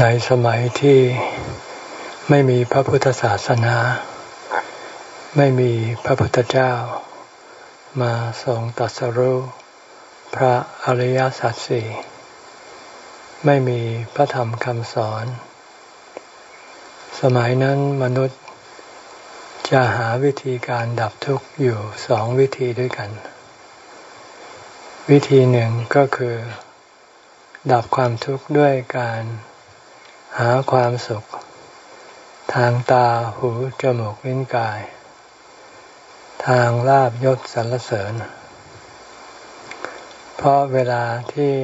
ในสมัยที่ไม่มีพระพุทธศาสนา ไม่มีพระพุทธเจ้า มาทรงตัสรู้พระอริยสัจสี่ไม่มีพระธรรมคำสอน สมัยนั้นมนุษย์จะหาวิธีการดับทุกข์อยู่สองวิธีด้วยกัน วิธีหนึ่งก็คือ ดับความทุกข์ด้วยการ หาความสุข ทางตาหูจมูกลิ้นกาย ทางลาบยศสรรเสริญ เพราะเวลาที่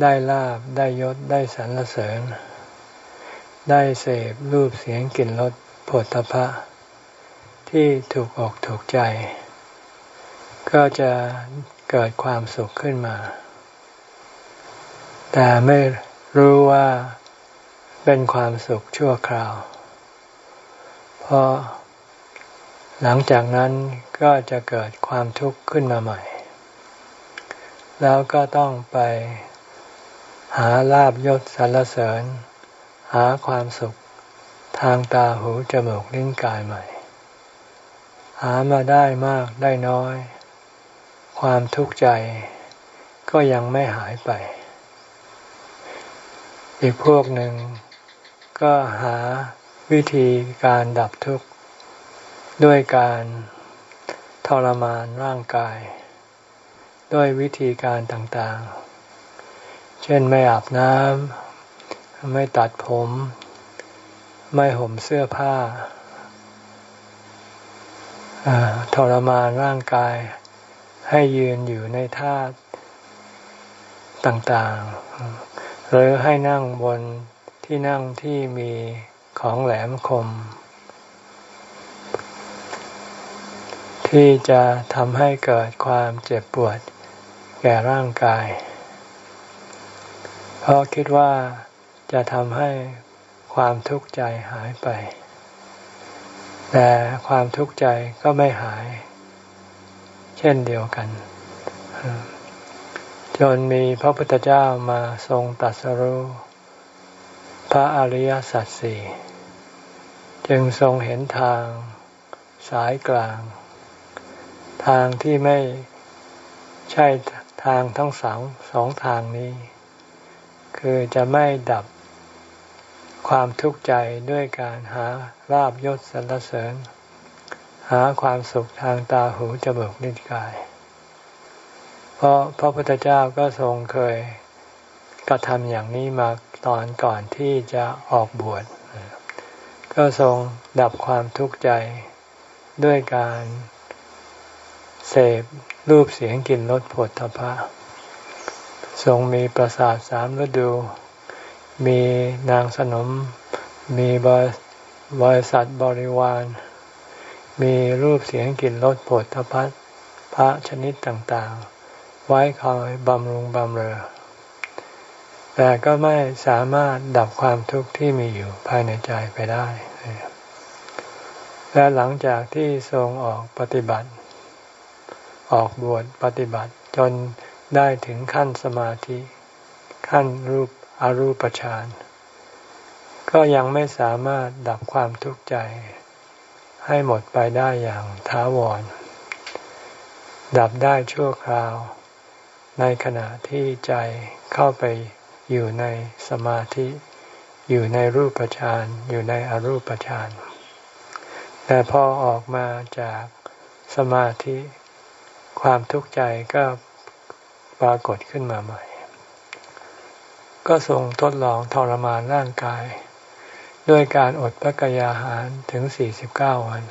ได้ลาบได้ยศได้สรรเสริญ ได้เสพรูปเสียงกลิ่นรสผลตภะที่ถูกอกถูกใจ ก็จะเกิดความสุขขึ้นมา แต่ไม่รู้ว่า เป็นความสุขชั่วคราว เพราะหลังจากนั้นก็จะเกิดความทุกข์ขึ้นมาใหม่ แล้วก็ต้องไปหาลาบยศสรรเสริญ หาความสุขทางตาหูจมูกลิ้นกายใหม่ หามาได้มากได้น้อย ความทุกข์ใจก็ยังไม่หายไป อีกพวกหนึ่ง ก็หาวิธีการดับทุกข์ด้วยการทรมานร่างกาย ด้วยวิธีการต่างๆ เช่นไม่อาบน้ำไม่ตัดผม ไม่ห่มเสื้อผ้าทรมานร่างกาย ให้ยืนอยู่ในท่าต่างๆ หรือให้นั่งบน ที่นั่งที่มีของแหลมคม ที่จะทำให้เกิดความเจ็บปวดแก่ร่างกาย เพราะคิดว่าจะทำให้ความทุกข์ใจหายไป แต่ความทุกข์ใจก็ไม่หาย เช่นเดียวกัน จนมีพระพุทธเจ้ามาทรงตัดสรู้ ระอริยสัจสี่จึงทรงเห็นทางสายกลาง ทางที่ไม่ใช่ทางทั้งสองสองทางนี้ คือจะไม่ดับความทุกข์ใจด้วยการหาราบยศสรรเสริญ หาความสุขทางตาหูจมูกนิ้วกาย เพราะพระพุทธเจ้าก็ทรงเคย กระทำอย่างนี้มาตอนก่อนที่จะออกบวชก็ทรงดับความทุกข์ใจด้วยการเสพรูปเสียงกลิ่นรสผลทพะ ทรงมีประสาทสามฤดู มีนางสนม มีบริษัทบริวาร มีรูปเสียงกลิ่นรสผลทพัพระชนิดต่างๆ ไว้คอยบำรุงบำเรอ แต่ก็ไม่สามารถดับความทุกข์ที่มีอยู่ภายในใจไปได้ และหลังจากที่ทรงออกปฏิบัติ ออกบวชปฏิบัติจนได้ถึงขั้นสมาธิ ขั้นรูปอรูปฌาน ก็ยังไม่สามารถดับความทุกข์ใจ ให้หมดไปได้อย่างท้าวร ดับได้ชั่วคราว ในขณะที่ใจเข้าไป อยู่ในสมาธิ อยู่ในรูปฌานอยู่ในอรูปฌานแต่พอออกมาจากสมาธิ ความทุกข์ใจก็ปรากฏขึ้นมาใหม่ ก็ทรงทดลองทรมานร่างกาย ด้วยการอดพระกยาหารถึง 49 วัน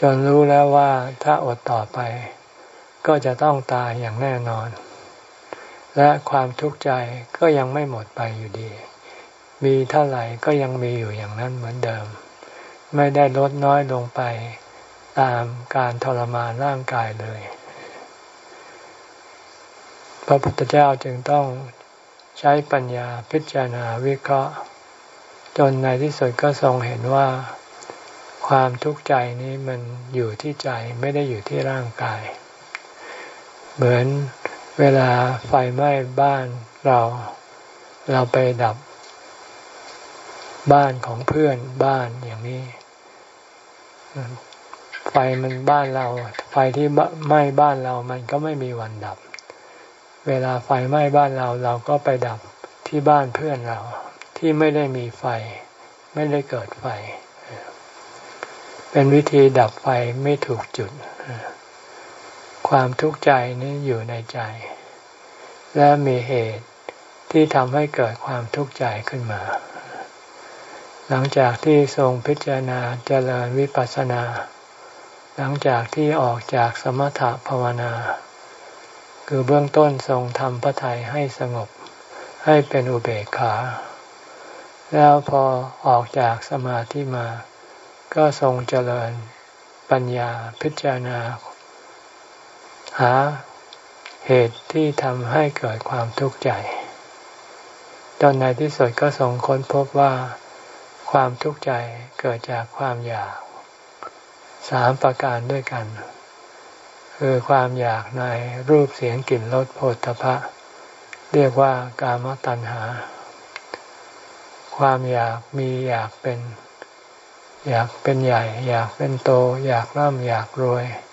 จนรู้แล้วว่าถ้าอดต่อไป ก็จะต้องตายอย่างแน่นอน และความทุกข์ใจก็ยังไม่หมดไปอยู่ดี มีเท่าไหร่ก็ยังมีอยู่อย่างนั้นเหมือนเดิม ไม่ได้ลดน้อยลงไปตามการทรมานร่างกายเลย พระพุทธเจ้าจึงต้องใช้ปัญญาพิจารณาวิเคราะห์ จนในที่สุดก็ทรงเห็นว่า ความทุกข์ใจนี้มันอยู่ที่ใจไม่ได้อยู่ที่ร่างกาย เหมือน เวลาไฟไหม้บ้านเรา เราไปดับบ้านของเพื่อนบ้านอย่างนี้ ไฟมันบ้านเรา ไฟที่ไหม้บ้านเรามันก็ไม่มีวันดับ เวลาไฟไหม้บ้านเราเราก็ไปดับที่บ้านเพื่อนเรา ที่ไม่ได้มีไฟ ไม่ได้เกิดไฟ เป็นวิธีดับไฟไม่ถูกจุด ความทุกข์ใจนี้อยู่ในใจ และมีเหตุที่ทำให้เกิดความทุกข์ใจขึ้นมา หลังจากที่ทรงพิจารณาเจริญวิปัสสนา หลังจากที่ออกจากสมถภาวนา คือเบื้องต้นทรงทำพระทัยให้สงบให้เป็นอุเบกขา แล้วพอออกจากสมาธิมา ก็ทรงเจริญปัญญาพิจารณา หาเหตุที่ทำให้เกิดความทุกข์ใจตอนในที่สุดก็ส่งค้นพบว่า ความทุกข์ใจเกิดจากความอยากสามประการด้วยกัน คือความอยากในรูปเสียงกลิ่นรสโผฏฐพะเรียกว่ากามตัณหา ความอยากมีอยากเป็น อยากเป็นใหญ่ อยากเป็นโต อยากร่ำอยากรวย อย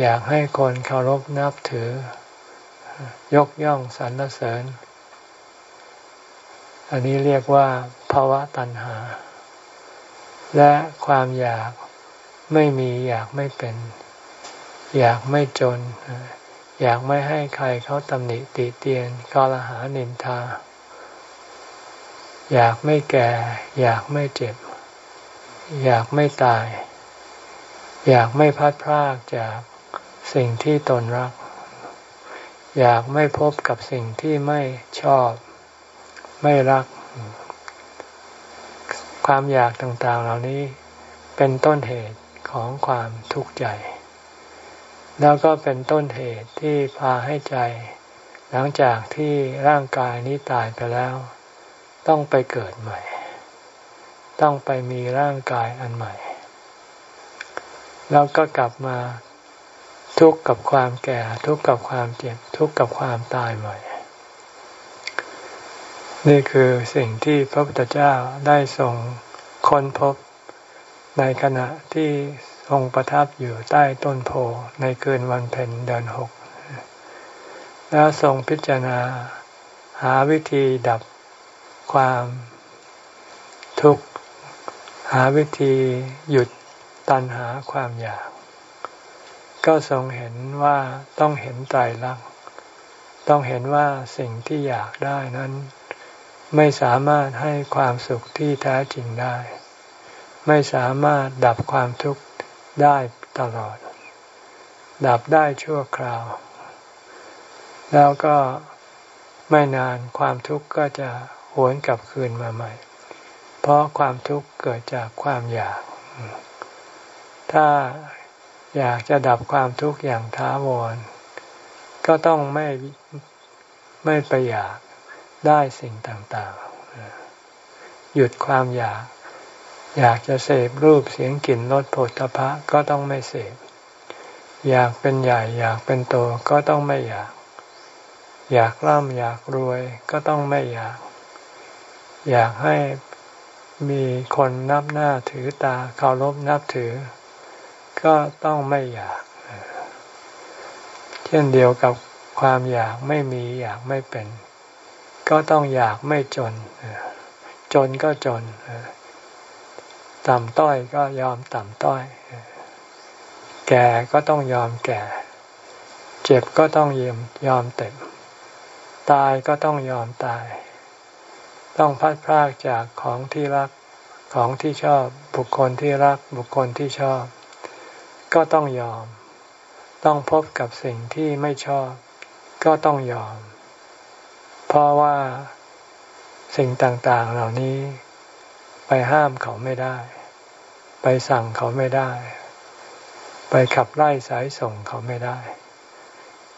อยากให้คนเคารพนับถือ ยกย่องสรรเสริญ อันนี้เรียกว่าภาวะตัณหา และความอยากไม่มีอยากไม่เป็น อยากไม่จน อยากไม่ให้ใครเขาตำหนิติเตียนกาลหานินทา อยากไม่แก่ อยากไม่เจ็บ อยากไม่ตาย อยากไม่พัดพรากจาก สิ่งที่ตนรัก อยากไม่พบกับสิ่งที่ไม่ชอบ ไม่รัก ความอยากต่างๆเหล่านี้เป็นต้นเหตุของความทุกข์ใจ แล้วก็เป็นต้นเหตุที่พาให้ใจ หลังจากที่ร่างกายนี้ตายไปแล้ว ต้องไปเกิดใหม่ ต้องไปมีร่างกายอันใหม่ แล้วก็กลับมา ทุกข์กับความแก่ ทุกข์กับความเจ็บ ทุกข์กับความตายใหม่นี่คือสิ่งที่พระพุทธเจ้าได้ทรงค้นพบในขณะที่ทรงประทับอยู่ใต้ต้นโพในคืนวันเพ็ญเดือนหก แล้วทรงพิจารณาหาวิธีดับความทุกข์ หาวิธีหยุดตันหาความอยาก ก็ทรงเห็นว่าต้องเห็นใจรักต้องเห็นว่าสิ่งที่อยากได้นั้น ไม่สามารถให้ความสุขที่แท้จริงได้ ไม่สามารถดับความทุกข์ได้ตลอด ดับได้ชั่วคราว แล้วก็ไม่นานความทุกข์ก็จะหวนกลับคืนมาใหม่ เพราะความทุกข์เกิดจากความอยาก ถ้า อยากจะดับความทุกข์อย่างท้าวร ก็ต้องไม่ไม่ไปอยากได้สิ่งต่างๆ หยุดความอยาก อยากจะเสพรูปเสียงกลิ่นรสผลพะก็ต้องไม่เสพอยากเป็นใหญ่อยากเป็นโตก็ต้องไม่อยาก อยากร่ำอยากรวยก็ต้องไม่อยาก อยากให้มีคนนับหน้าถือตาเคารพนับถือ ก็ต้องไม่อยาก เช่นเดียวกับความอยากไม่มีอยากไม่เป็น ก็ต้องอยากไม่จน จนก็จน ต่ำต้อยก็ยอมต่ำต้อย แก่ก็ต้องยอมแก่ เจ็บก็ต้องยอมยอมเต็มตายก็ต้องยอมตาย ต้องพัดพรากจากของที่รักของที่ชอบบุคคลที่รักบุคคลที่ชอบ ก็ต้องยอม ต้องพบกับสิ่งที่ไม่ชอบ ก็ต้องยอม เพราะว่าสิ่งต่างๆเหล่านี้ ไปห้ามเขาไม่ได้ ไปสั่งเขาไม่ได้ ไปขับไล่สายส่งเขาไม่ได้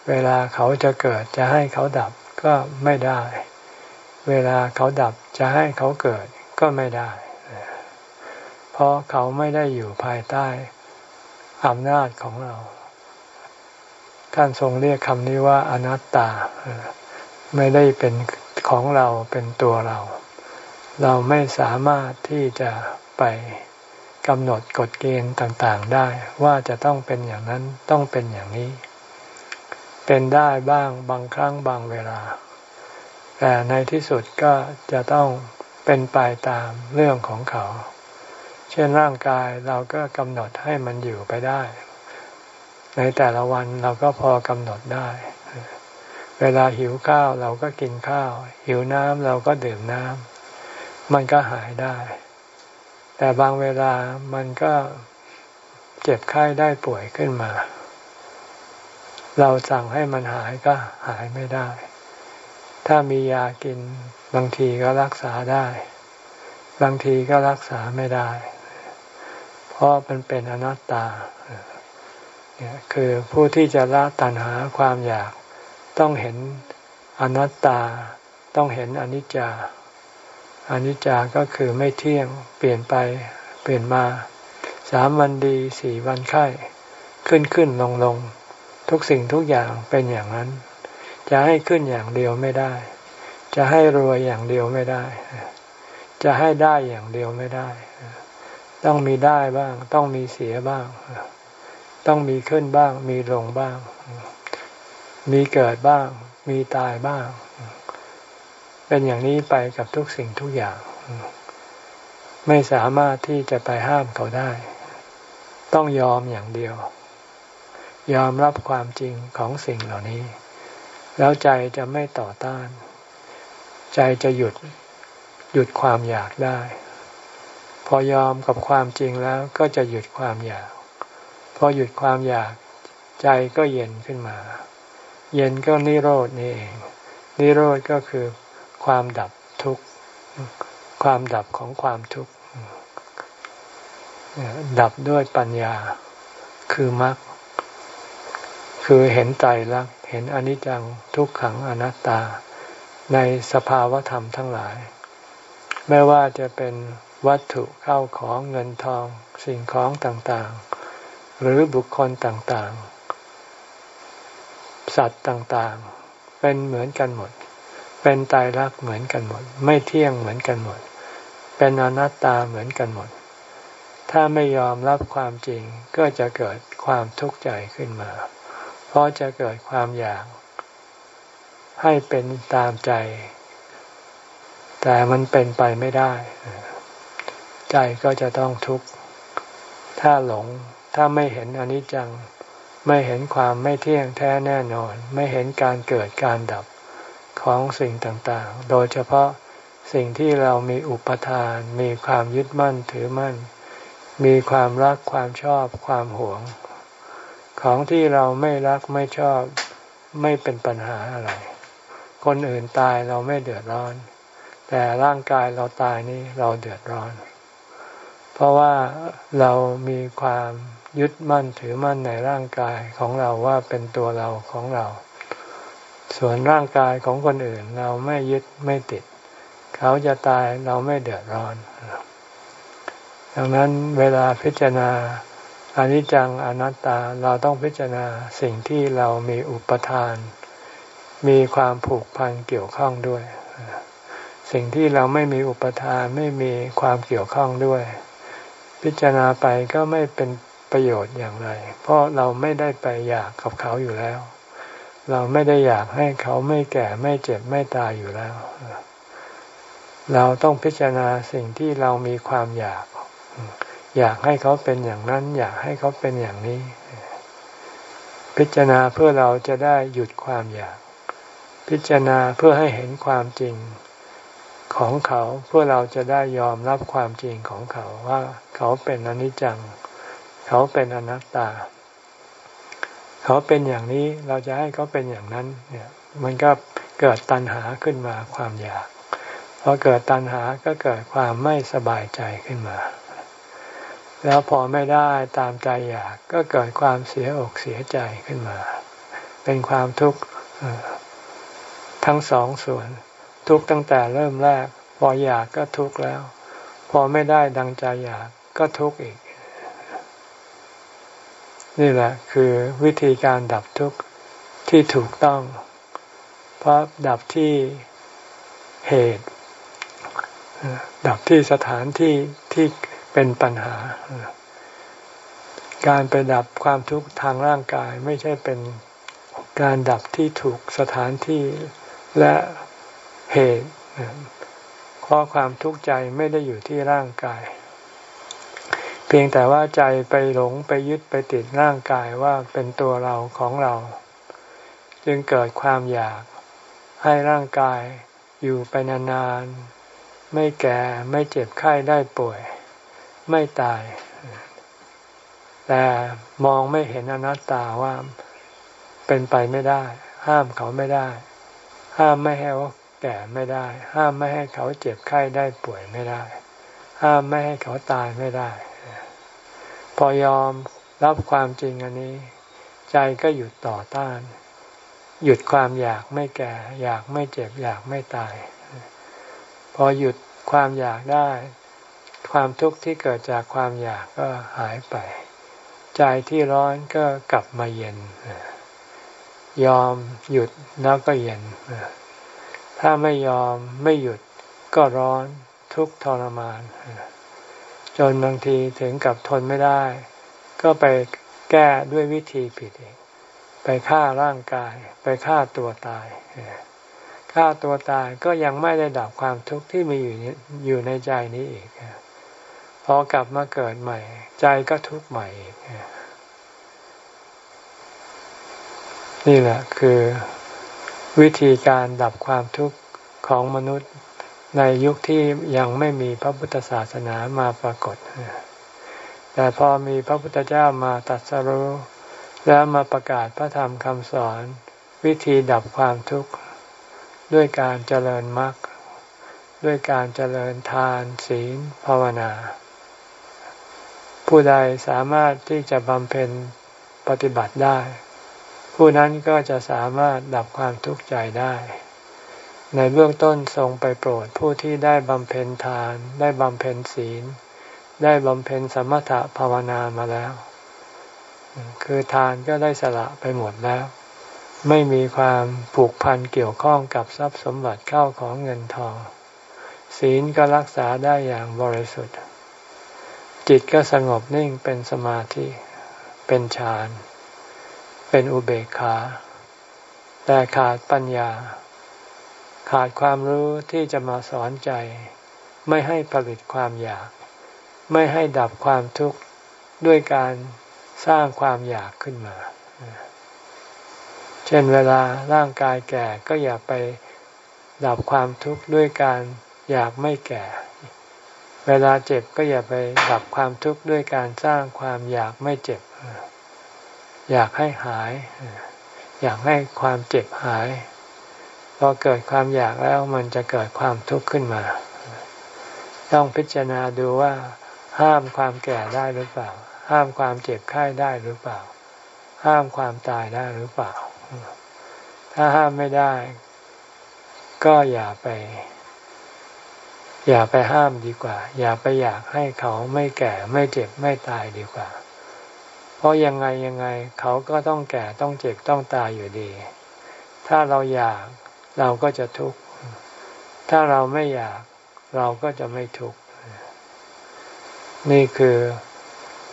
เวลาเขาจะเกิดจะให้เขาดับก็ไม่ได้ เวลาเขาดับจะให้เขาเกิดก็ไม่ได้ เพราะเขาไม่ได้อยู่ภายใต้ อำนาจของเรา ท่านทรงเรียกคำนี้ว่าอนัตตา ไม่ได้เป็นของเราเป็นตัวเรา เราไม่สามารถที่จะไปกำหนดกฎเกณฑ์ต่างๆได้ ว่าจะต้องเป็นอย่างนั้นต้องเป็นอย่างนี้ เป็นได้บ้างบางครั้งบางเวลา แต่ในที่สุดก็จะต้องเป็นไปตามเรื่องของเขา เช่นร่างกายเราก็กำหนดให้มันอยู่ไปได้ ในแต่ละวันเราก็พอกำหนดได้ เวลาหิวข้าวเราก็กินข้าว หิวน้ำเราก็ดื่มน้ำมันก็หายได้ แต่บางเวลามันก็เจ็บไข้ได้ป่วยขึ้นมา เราสั่งให้มันหายก็หายไม่ได้ ถ้ามียากินบางทีก็รักษาได้ บางทีก็รักษาไม่ได้ เพราะมันเป็นอนัตตาคือผู้ที่จะละตัณหาความอยากต้องเห็นอนัตตา ต้องเห็นอนิจจาอนิจจาก็คือไม่เที่ยงเปลี่ยนไปเปลี่ยนมาสามวันดีสี่วันไข้ขึ้นขึ้นลงลงทุกสิ่งทุกอย่างเป็นอย่างนั้น จะให้ขึ้นอย่างเดียวไม่ได้ จะให้รวยอย่างเดียวไม่ได้ จะให้ได้อย่างเดียวไม่ได้ ต้องมีได้บ้าง ต้องมีเสียบ้าง ต้องมีขึ้นบ้าง มีลงบ้าง มีเกิดบ้าง มีตายบ้าง เป็นอย่างนี้ไปกับทุกสิ่งทุกอย่าง ไม่สามารถที่จะไปห้ามเขาได้ ต้องยอมอย่างเดียว ยอมรับความจริงของสิ่งเหล่านี้ แล้วใจจะไม่ต่อต้าน ใจจะหยุดหยุดความอยากได้ อยอมกับความจริงแล้วก็จะหยุดความอยาก พอหยุดความอยากใจก็เย็นขึ้นมา เย็นก็นิโรดนี่เอง นิโรธก็คือความดับทุกข์ ความดับของความทุกข์ ดับด้วยปัญญา คือมรรค คือเห็นใจรักเห็นอนิจจังทุกขังอนัตตา ในสภาวธรรมทั้งหลาย ไม่ว่าจะเป็น วัตถุเข้าของเงินทองสิ่งของต่างๆ หรือบุคคลต่างๆ สัตว์ต่างๆ เป็นเหมือนกันหมด เป็นตายรักเหมือนกันหมด ไม่เที่ยงเหมือนกันหมด เป็นอนัตตาเหมือนกันหมด ถ้าไม่ยอมรับความจริงก็จะเกิดความทุกข์ใจขึ้นมา เพราะจะเกิดความอยาก ให้เป็นตามใจ แต่มันเป็นไปไม่ได้ ใจก็จะต้องทุกข์ ถ้าหลง ถ้าไม่เห็นอนิจจัง ไม่เห็นความไม่เที่ยงแท้แน่นอน ไม่เห็นการเกิดการดับของสิ่งต่างๆ โดยเฉพาะสิ่งที่เรามีอุปทาน มีความยึดมั่นถือมั่น มีความรักความชอบความหวง ของที่เราไม่รักไม่ชอบไม่เป็นปัญหาอะไร คนอื่นตายเราไม่เดือดร้อน แต่ร่างกายเราตายนี่เราเดือดร้อนเราะว่าเรามีความยึดมั่นถือมั่นในร่างกายของเราว่าเป็นตัวเราของเรา ส่วนร่างกายของคนอื่นเราไม่ยึดไม่ติด เขาจะตายเราไม่เดือดร้อน ดังนั้นเวลาพิจารณาอนิจจังอนัตตาเราต้องพิจารณาสิ่งที่เรามีอุปทาน มีความผูกพันเกี่ยวข้องด้วย สิ่งที่เราไม่มีอุปทานไม่มีความเกี่ยวข้องด้วย พิจารณาไปก็ไม่เป็นประโยชน์อย่างไร เพราะเราไม่ได้ไปอยากกับเขาอยู่แล้ว เราไม่ได้อยากให้เขาไม่แก่ไม่เจ็บไม่ตายอยู่แล้ว เราต้องพิจารณาสิ่งที่เรามีความอยาก อยากให้เขาเป็นอย่างนั้น อยากให้เขาเป็นอย่างนี้ พิจารณาเพื่อเราจะได้หยุดความอยาก พิจารณาเพื่อให้เห็นความจริง ของเขาเพื่อเราจะได้ยอมรับความจริงของเขาว่าเขาเป็นอนิจจัง เขาเป็นอนัตตา เขาเป็นอย่างนี้เราจะให้เขาเป็นอย่างนั้น เนี่ย มันก็เกิดตัณหาขึ้นมาความอยากพอเกิดตัณหาก็เกิดความไม่สบายใจขึ้นมา แล้วพอไม่ได้ตามใจอยากก็เกิดความเสียอกเสียใจขึ้นมา เป็นความทุกข์ทั้งสองส่วน ทุกตั้งแต่เริ่มแรก พออยากก็ทุกแล้ว พอไม่ได้ดังใจอยากก็ทุกอีก นี่แหละ คือวิธีการดับทุกข์ที่ถูกต้อง เพราะดับที่เหตุ ดับที่สถานที่ที่เป็นปัญหา การไปดับความทุกข์ทางร่างกายไม่ใช่เป็นการดับที่ถูกสถานที่และ เหตุเพราะความทุกข์ใจไม่ได้อยู่ที่ร่างกาย เพียงแต่ว่าใจไปหลงไปยึดไปติดร่างกายว่าเป็นตัวเราของเรา จึงเกิดความอยากให้ร่างกายอยู่ไปนานๆ ไม่แก่ไม่เจ็บไข้ได้ป่วย ไม่ตาย แต่มองไม่เห็นอนัตตาว่าเป็นไปไม่ได้ ห้ามเขาไม่ได้ ห้ามไม่ให้เขา แก่ไม่ได้ ห้ามไม่ให้เขาเจ็บไข้ได้ป่วยไม่ได้ ห้ามไม่ให้เขาตายไม่ได้ พอยอมรับความจริงอันนี้ ใจก็หยุดต่อต้าน หยุดความอยากไม่แก่ อยากไม่เจ็บ อยากไม่ตาย พอหยุดความอยากได้ ความทุกข์ที่เกิดจากความอยากก็หายไป ใจที่ร้อนก็กลับมาเย็นยอมหยุดแล้วก็เย็น ถ้าไม่ยอมไม่หยุดก็ร้อนทุกทรมาน จนบางทีถึงกับทนไม่ได้ ก็ไปแก้ด้วยวิธีผิดเองไปฆ่าร่างกาย ไปฆ่าตัวตายฆ่าตัวตายก็ยังไม่ได้ดับความทุกข์ที่มีอยู่อยู่ในใจนี้อีกพอกลับมาเกิดใหม่ ใจก็ทุกข์ใหม่อีกนี่แหละคือ วิธีการดับความทุกข์ของมนุษย์ในยุคที่ยังไม่มีพระพุทธศาสนามาปรากฏ แต่พอมีพระพุทธเจ้ามาตรัสรู้แล้วมาประกาศพระธรรมคำสอน วิธีดับความทุกข์ ด้วยการเจริญมรรคด้วยการเจริญทานศีลภาวนา ผู้ใดสามารถที่จะบำเพ็ญปฏิบัติได้ ผู้นั้นก็จะสามารถดับความทุกข์ใจได้ ในเบื้องต้นทรงไปโปรดผู้ที่ได้บำเพ็ญทาน ได้บำเพ็ญศีล ได้บำเพ็ญสมถะภาวนามาแล้ว คือทานก็ได้สละไปหมดแล้ว ไม่มีความผูกพันเกี่ยวข้องกับทรัพย์สมบัติเข้าของเงินทอง ศีลก็รักษาได้อย่างบริสุทธิ์ จิตก็สงบนิ่งเป็นสมาธิ เป็นฌานเป็นอุเบกขา แต่ขาดปัญญา ขาดความรู้ที่จะมาสอนใจ ไม่ให้ผลิตความอยาก ไม่ให้ดับความทุกข์ด้วยการสร้างความอยากขึ้นมา เช่นเวลาร่างกายแก่ก็อย่าไปดับความทุกข์ด้วยการอยากไม่แก่ เวลาเจ็บก็อย่าไปดับความทุกข์ด้วยการสร้างความอยากไม่เจ็บ อยากให้หาย อยากให้ความเจ็บหายพอเกิดความอยากแล้วมันจะเกิดความทุกข์ขึ้นมา ต้องพิจารณาดูว่า ห้ามความแก่ได้หรือเปล่า ห้ามความเจ็บไข้ได้หรือเปล่า ห้ามความตายได้หรือเปล่า ถ้าห้ามไม่ได้ ก็อย่าไป อย่าไปห้ามดีกว่า อย่าไปอยากให้เขาไม่แก่ไม่เจ็บไม่ตายดีกว่า เพราะยังไงยังไงเขาก็ต้องแก่ต้องเจ็บต้องตายอยู่ดี ถ้าเราอยากเราก็จะทุกข์ ถ้าเราไม่อยากเราก็จะไม่ทุกข์ นี่คือ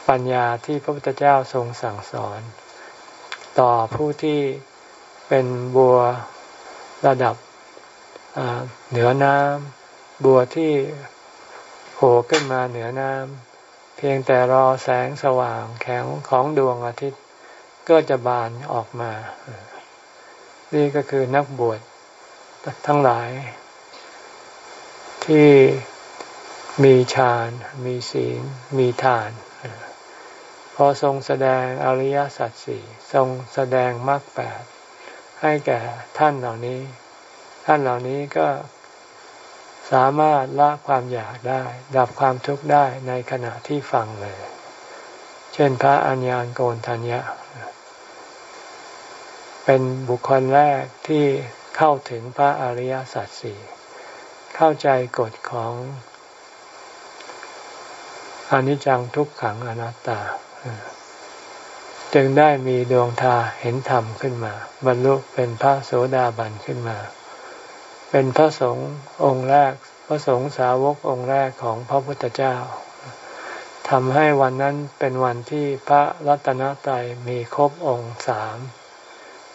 ปัญญาที่พระพุทธเจ้าทรงสั่งสอน ต่อผู้ที่เป็นบัวระดับเหนือน้ำบัวที่โผล่ขึ้นมาเหนือน้ำ เพียงแต่รอแสงสว่างแข็งของดวงอาทิตย์ ก็จะบานออกมา นี่ก็คือนักบวชทั้งหลาย ที่มีฌานมีศีล มีทาน พอทรงแสดงอริยสัจสี่ทรงแสดงมรรคแปดให้แก่ท่านเหล่านี้ ท่านเหล่านี้ก็ สามารถละความอยากได้ ดับความทุกข์ได้ในขณะที่ฟังเลย เช่นพระอัญญาณโกนทัญญะ เป็นบุคคลแรกที่เข้าถึงพระอริยสัจสี่เข้าใจกฎของอนิจจังทุกขังอนัตตา จึงได้มีดวงตาเห็นธรรมขึ้นมา บรรลุเป็นพระโสดาบันขึ้นมา เป็นพระสงฆ์องค์แรก พระสงฆ์สาวกองค์แรกของพระพุทธเจ้าทำให้วันนั้นเป็นวันที่พระรัตนตรัยมีครบองค์สาม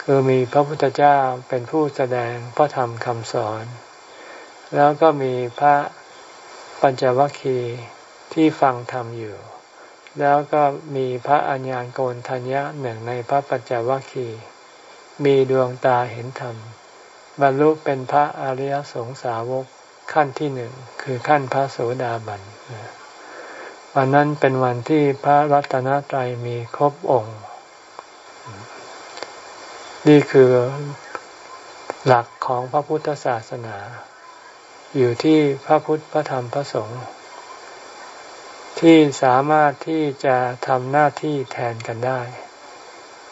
คือมีพระพุทธเจ้าเป็นผู้แสดงพระธรรมคำสอน แล้วก็มีพระปัญจวัคคีย์ที่ฟังธรรมอยู่ แล้วก็มีพระอัญญาณโกนทัญญะหนึ่งในพระปัญจวัคคีย์มีดวงตาเห็นธรรม บรรลุเป็นพระอริยสงสาวกขั้นที่หนึ่งคือขั้นพระโสดาบันวันนั้นเป็นวันที่พระรัตนตรัยมีครบองค์ นี่คือหลักของพระพุทธศาสนา อยู่ที่พระพุทธพระธรรมพระสงฆ์ที่สามารถที่จะทำหน้าที่แทนกันได้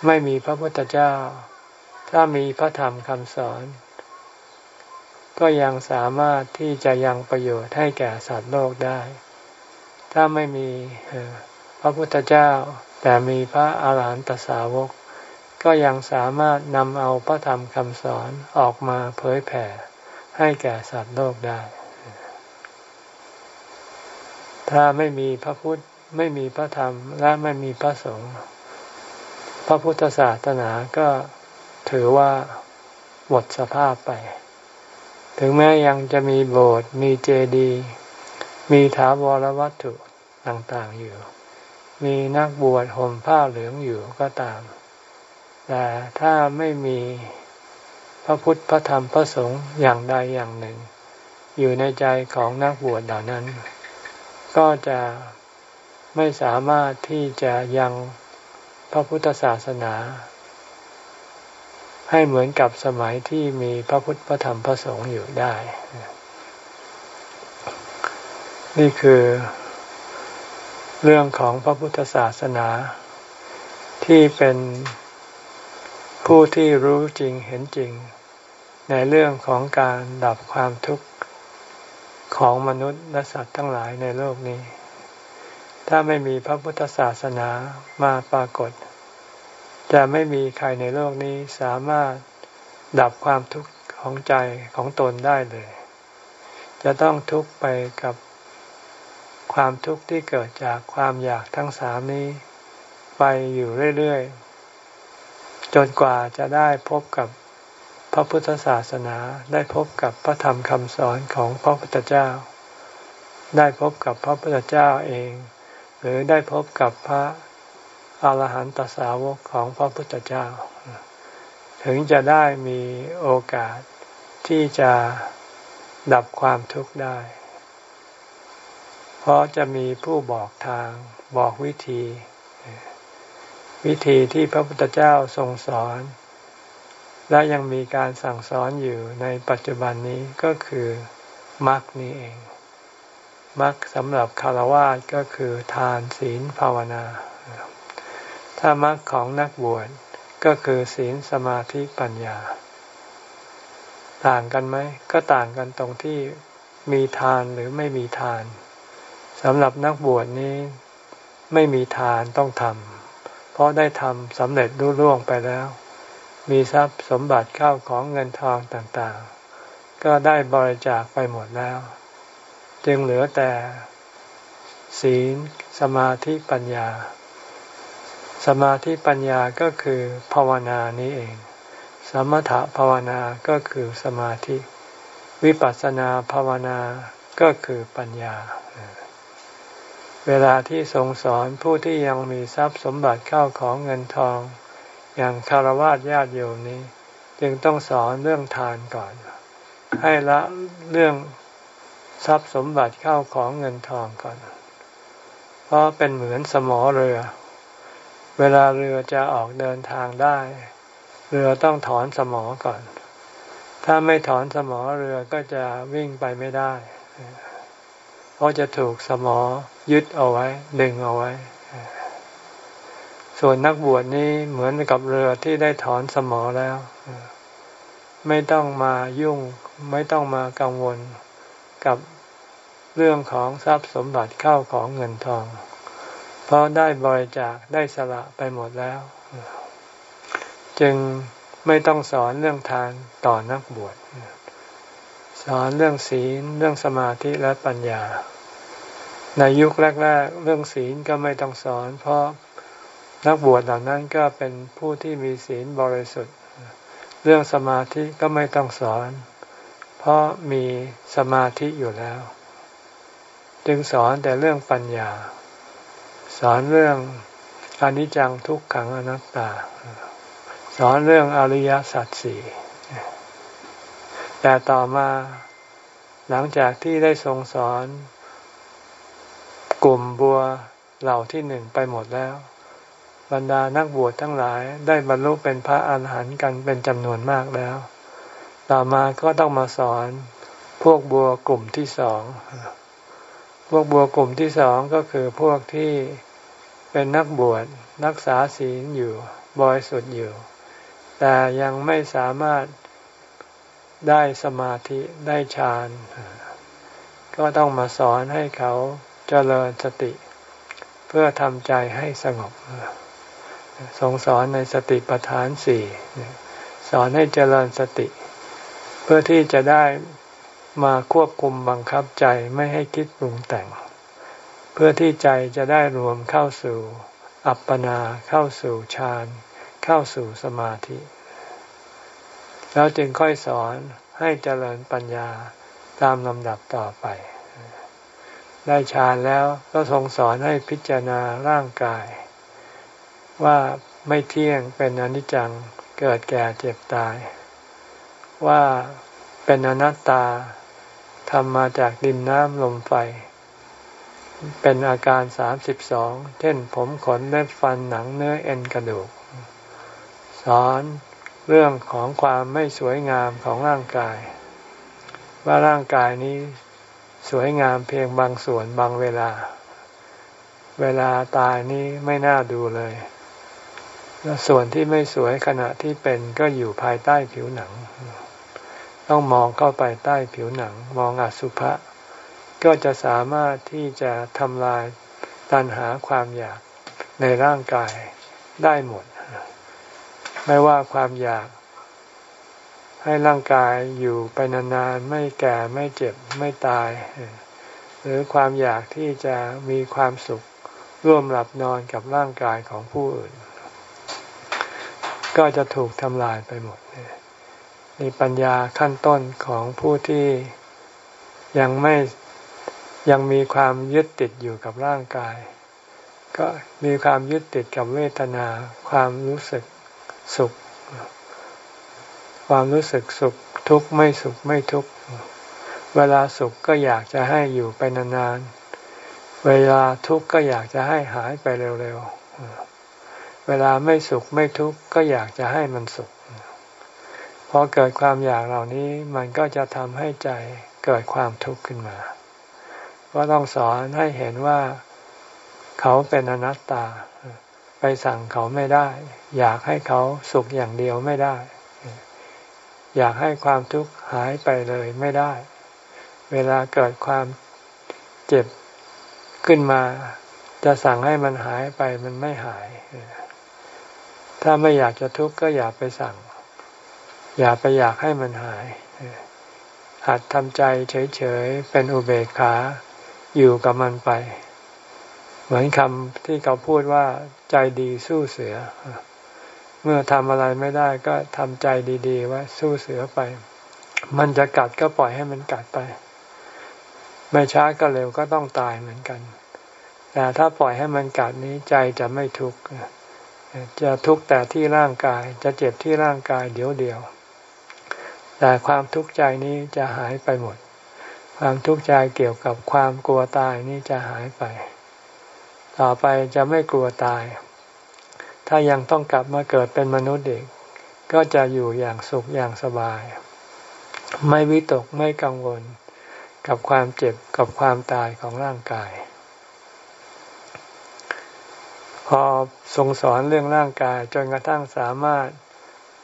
ไม่มีพระพุทธเจ้า ถ้ามีพระธรรมคำสอน ก็ยังสามารถที่จะยังประโยชน์ให้แก่สัตว์โลกได้ ถ้าไม่มีพระพุทธเจ้าแต่มีพระอาหารหันตสาวก ก็ยังสามารถนำเอาพระธรรมคำสอนออกมาเผยแผ่ให้แก่สัตว์โลกได้ ถ้าไม่มีพระพุทธไม่มีพระธรรมและไม่มีพระสงฆ์พระพุทธศาสนาก็ถือว่าหมดสภาพไป ถึงแม้ยังจะมีโบสถ์มีเจดีย์มีถาวรวัตถุต่างๆอยู่ มีนักบวชห่มผ้าเหลืองอยู่ก็ตาม แต่ถ้าไม่มีพระพุทธพระธรรมพระสงฆ์อย่างใดอย่างหนึ่ง อยู่ในใจของนักบวชเหล่านั้น ก็จะไม่สามารถที่จะยังพระพุทธศาสนา ให้เหมือนกับสมัยที่มีพระพุทธพระธรรมพระสงฆ์อยู่ได้ นี่คือเรื่องของพระพุทธศาสนา ที่เป็นผู้ที่รู้จริงเห็นจริง ในเรื่องของการดับความทุกข์ของมนุษย์และสัตว์ทั้งหลายในโลกนี้ ถ้าไม่มีพระพุทธศาสนามาปรากฏ จะไม่มีใครในโลกนี้สามารถดับความทุกข์ของใจของตนได้เลย จะต้องทุกข์ไปกับความทุกข์ที่เกิดจากความอยากทั้งสามนี้ ไปอยู่เรื่อยๆ จนกว่าจะได้พบกับพระพุทธศาสนาได้พบกับพระธรรมคำสอนของพระพุทธเจ้า ได้พบกับพระพุทธเจ้าเอง หรือได้พบกับพระ อรหันตสาวกของพระพุทธเจ้า ถึงจะได้มีโอกาสที่จะดับความทุกข์ได้ เพราะจะมีผู้บอกทางบอกวิธี วิธีที่พระพุทธเจ้าทรงสอน และยังมีการสั่งสอนอยู่ในปัจจุบันนี้ก็คือมรรคนี้เองมรรคสำหรับคารวะก็คือทานศีลภาวนา ถ้ามรรคของนักบวชก็คือศีลสมาธิปัญญา ต่างกันไหม ก็ต่างกันตรงที่มีทานหรือไม่มีทานสำหรับนักบวชนี้ไม่มีทานต้องทำเพราะได้ทำสำเร็จรุ่ร่วงไปแล้ว มีทรัพย์สมบัติเข้าของเงินทองต่างๆ ก็ได้บริจาคไปหมดแล้ว จึงเหลือแต่ ศีล สมาธิปัญญา สมาธิปัญญาก็คือภาวนานี้เอง สมถภาวนาก็คือสมาธิ วิปัสสนาภาวนาก็คือปัญญา เวลาที่ทรงสอนผู้ที่ยังมีทรัพย์สมบัติเข้าของเงินทอง อย่างคารวะญาติโยมนี้ จึงต้องสอนเรื่องทานก่อน ให้ละเรื่องทรัพย์สมบัติเข้าของเงินทองก่อน เพราะเป็นเหมือนสมอเรือ วลาเรือจะออกเดินทางได้ เรือต้องถอนสมอก่อน ถ้าไม่ถอนสมอเรือก็จะวิ่งไปไม่ได้ เพราะจะถูกสมอยึดเอาไว้ ดึงเอาไว้ ส่วนนักบวชนี้เหมือนกับเรือที่ได้ถอนสมอแล้ว ไม่ต้องมายุ่ง ไม่ต้องมากังวลกับเรื่องของทรัพย์สมบัติเข้าของเงินทอง ราะได้บริจาคได้สละไปหมดแล้ว จึงไม่ต้องสอนเรื่องทานต่อนักบวชสสอนเรื่องศีลเรื่องสมาธิและปัญญา ในยุคแรก ๆ เรื่องศีลก็ไม่ต้องสอน เพราะนักบวชเหล่านั้นก็เป็นผู้ที่มีศีลบริสุทธิ์ เรื่องสมาธิก็ไม่ต้องสอน เพราะมีสมาธิอยู่แล้ว จึงสอนแต่เรื่องปัญญา สอนเรื่องอนิจจังทุกขังอนัตตา สอนเรื่องอริยสัจสี่แต่ต่อมาหลังจากที่ได้ทรงสอนกลุ่มบัวเหล่าที่หนึ่งไปหมดแล้ว บรรดานักบวชทั้งหลายได้บรรลุเป็นพระอาหารหันต์กันเป็นจำนวนมากแล้ว ต่อมาก็ต้องมาสอนพวกบัวกลุ่มที่สอง พวกบัวกลุ่มที่สองก็คือพวกที่ เป็นนักบวชนักษาศีลอยู่บริสุทธิ์อยู่ แต่ยังไม่สามารถได้สมาธิได้ฌานก็ต้องมาสอนให้เขาเจริญสติ เพื่อทำใจให้สงบทรงสอนในสติปัฏฐานสี่สอนให้เจริญสติ เพื่อที่จะได้มาควบคุมบังคับใจไม่ให้คิดปรุงแต่ง เพื่อที่ใจจะได้รวมเข้าสู่อัปปนาเข้าสู่ฌานเข้าสู่สมาธิ แล้วจึงค่อยสอนให้เจริญปัญญาตามลำดับต่อไป ได้ฌานแล้วก็ทรงสอนให้พิจารณาร่างกาย ว่าไม่เที่ยงเป็นอนิจจังเกิดแก่เจ็บตาย ว่าเป็นอนัตตาทำมาจากดินน้ำลมไฟ เป็นอาการสามสิบสองเช่นผมขนเล็บฟันหนังเนื้อเอ็นกระดูก สอนเรื่องของความไม่สวยงามของร่างกาย ว่าร่างกายนี้สวยงามเพียงบางส่วนบางเวลา เวลาตายนี้ไม่น่าดูเลย และส่วนที่ไม่สวยขณะที่เป็นก็อยู่ภายใต้ผิวหนัง ต้องมองเข้าไปใต้ผิวหนัง มองอสุภะ ก็จะสามารถที่จะทำลายตัณหาความอยากในร่างกายได้หมด ไม่ว่าความอยาก ให้ร่างกายอยู่ไปนานๆไม่แก่ไม่เจ็บไม่ตาย หรือความอยากที่จะมีความสุขร่วมหลับนอนกับร่างกายของผู้อื่น ก็จะถูกทำลายไปหมดนี่ปัญญาขั้นต้นของผู้ที่ยังไม่ ยังมีความยึดติดอยู่กับร่างกาย ก็มีความยึดติดกับเวทนา ความรู้สึกสุข ความรู้สึกสุขทุกข์ไม่สุขไม่ทุกข์เวลาสุขก็อยากจะให้อยู่ไปนานๆ เวลาทุกข์ก็อยากจะให้หายไปเร็วๆ เวลาไม่สุขไม่ทุกข์ก็อยากจะให้มันสุข พอเกิดความอยากเหล่านี้มันก็จะทำให้ใจเกิดความทุกข์ขึ้นมา ก็ต้องสอนให้เห็นว่าเขาเป็นอนัตตา ไปสั่งเขาไม่ได้ อยากให้เขาสุขอย่างเดียวไม่ได้ อยากให้ความทุกข์หายไปเลยไม่ได้ เวลาเกิดความเจ็บขึ้นมา จะสั่งให้มันหายไปมันไม่หาย ถ้าไม่อยากจะทุกข์ก็อย่าไปสั่ง อย่าไปอยากให้มันหายหัดทำใจเฉยๆ เป็นอุเบกขา อยู่กับมันไป เหมือนคำที่เขาพูดว่าใจดีสู้เสือ เมื่อทำอะไรไม่ได้ก็ทำใจดีๆว่าสู้เสือไป มันจะกัดก็ปล่อยให้มันกัดไป ไม่ช้าก็เร็วก็ต้องตายเหมือนกัน แต่ถ้าปล่อยให้มันกัดนี้ใจจะไม่ทุกข์จะทุกข์แต่ที่ร่างกายจะเจ็บที่ร่างกายเดี๋ยวเดียว แต่ความทุกข์ใจนี้จะหายไปหมด ความทุกข์ใจเกี่ยวกับความกลัวตายนี้จะหายไป ต่อไปจะไม่กลัวตาย ถ้ายังต้องกลับมาเกิดเป็นมนุษย์เด็กก็จะอยู่อย่างสุขอย่างสบาย ไม่วิตกไม่กังวล กับความเจ็บกับความตายของร่างกาย พอทรงสอนเรื่องร่างกายจนกระทั่งสามารถ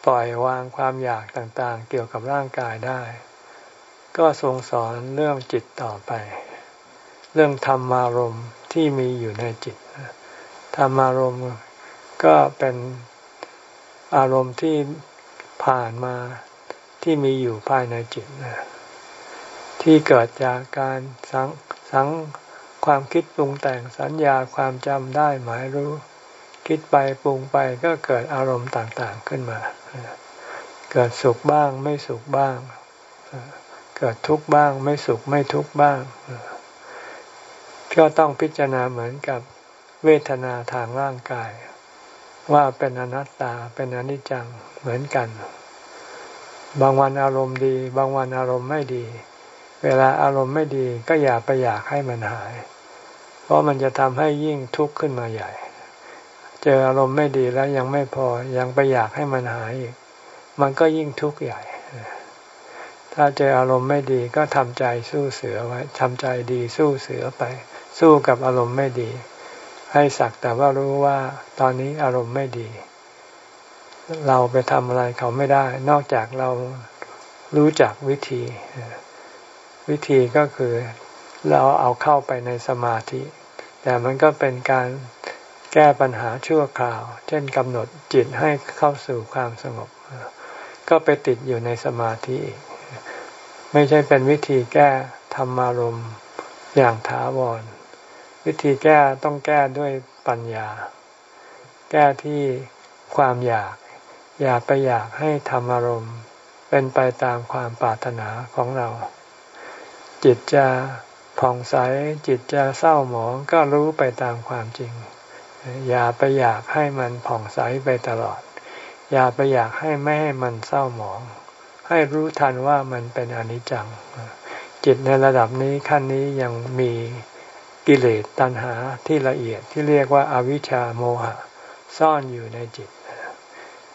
ปล่อยวางความอยากต่างๆ เกี่ยวกับร่างกายได้ ก็ทรงสอนเรื่องจิตต่อไป เรื่องธรรมารมณ์ที่มีอยู่ในจิตธรรมารมณ์ก็เป็นอารมณ์ที่ผ่านมาที่มีอยู่ภายในจิตที่เกิดจากการสังสังความคิดปรุงแต่งสัญญาความจำได้หมายรู้ คิดไปปรุงไปก็เกิดอารมณ์ต่างๆขึ้นมา เกิดสุขบ้างไม่สุขบ้าง เกิดทุกข์บ้างไม่สุขไม่ทุกข์บ้าง ก็ต้องพิจารณาเหมือนกับเวทนาทางร่างกาย ว่าเป็นอนัตตาเป็นอนิจจังเหมือนกัน บางวันอารมณ์ดี บางวันอารมณ์ไม่ดี เวลาอารมณ์ไม่ดีก็อย่าไปอยากให้มันหาย เพราะมันจะทำให้ยิ่งทุกข์ขึ้นมาใหญ่ เจออารมณ์ไม่ดีแล้วยังไม่พอยังไปอยากให้มันหายอีกมันก็ยิ่งทุกข์ใหญ่ ถ้าเจออารมณ์ไม่ดีก็ทำใจสู้เสือไว้ทำใจดีสู้เสือไป สู้กับอารมณ์ไม่ดี ให้สักแต่ว่ารู้ว่าตอนนี้อารมณ์ไม่ดี เราไปทำอะไรเขาไม่ได้ นอกจากเรารู้จักวิธี วิธีก็คือเราเอาเข้าไปในสมาธิ แต่มันก็เป็นการแก้ปัญหาชั่วคราว เช่นกำหนดจิตให้เข้าสู่ความสงบ ก็ไปติดอยู่ในสมาธิ ไม่ใช่เป็นวิธีแก้ธรรมารมอย่างถาวร วิธีแก้ต้องแก้ด้วยปัญญา แก้ที่ความอยาก อยากไปอยากให้ธรรมารมณ์ เป็นไปตามความปรารถนาของเรา จิตจะผ่องใสจิตจะเศร้าหมองก็รู้ไปตามความจริง อย่าไปอยากให้มันผ่องใสไปตลอด อย่าไปอยากให้ไม่ให้มันเศร้าหมอง ให้รู้ทันว่ามันเป็นอนิจจัง จิตในระดับนี้ขั้นนี้ยังมีกิเลสตัณหาที่ละเอียดที่เรียกว่าอาวิชชาโมหะ ซ่อนอยู่ในจิต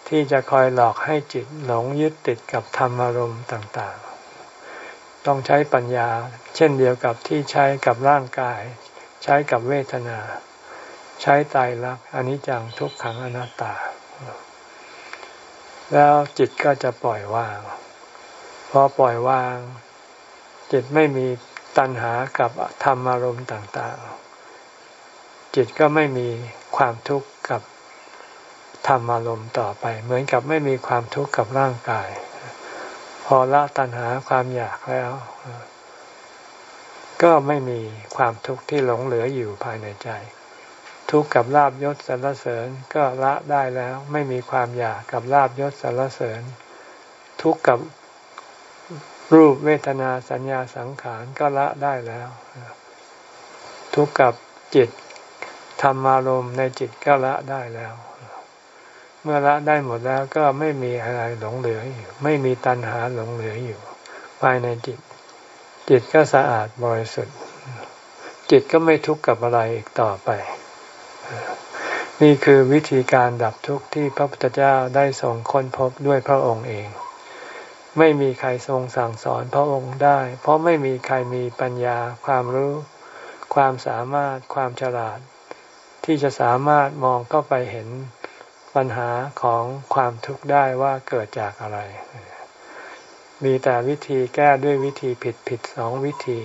ที่จะคอยหลอกให้จิตหลงยึดติดกับธรรมารมณ์ต่างๆ ต้องใช้ปัญญา เช่นเดียวกับที่ใช้กับร่างกาย ใช้กับเวทนา ใช้ไตรลักอนิจจังทุกขังอนัตตา แล้วจิตก็จะปล่อยวาง พอปล่อยวาง จิตไม่มีตัณหากับธรรมอารมณ์ต่างๆ จิตก็ไม่มีความทุกข์กับธรรมอารมณ์ต่อไป เหมือนกับไม่มีความทุกข์กับร่างกาย พอละตัณหาความอยากแล้ว ก็ไม่มีความทุกข์ที่หลงเหลืออยู่ภายในใจ ทุกข์กับลาบยศสรรเสริญก็ละได้แล้ว ไม่มีความอยากกับลาบยศสรรเสริญ ทุกข์กับ รูปเวทนาสัญญาสังขารก็ละได้แล้ว ทุกกับจิตธรรมารมในจิตก็ละได้แล้ว เมื่อละได้หมดแล้วก็ไม่มีอะไรหลงเหลืออยู่ ไม่มีตัณหาหลงเหลืออยู่ ภายในจิต จิตก็สะอาดบริสุทธิ์ จิตก็ไม่ทุกข์กับอะไรอีกต่อไป นี่คือวิธีการดับทุกข์ที่พระพุทธเจ้าได้ส่งค้นพบด้วยพระองค์เอง ไม่มีใครทรงสั่งสอนพระองค์ได้ เพราะไม่มีใครมีปัญญาความรู้ ความสามารถความฉลาด ที่จะสามารถมองเข้าไปเห็นปัญหาของความทุกข์ได้ว่าเกิดจากอะไร มีแต่วิธีแก้ด้วยวิธีผิดผิดสองวิธี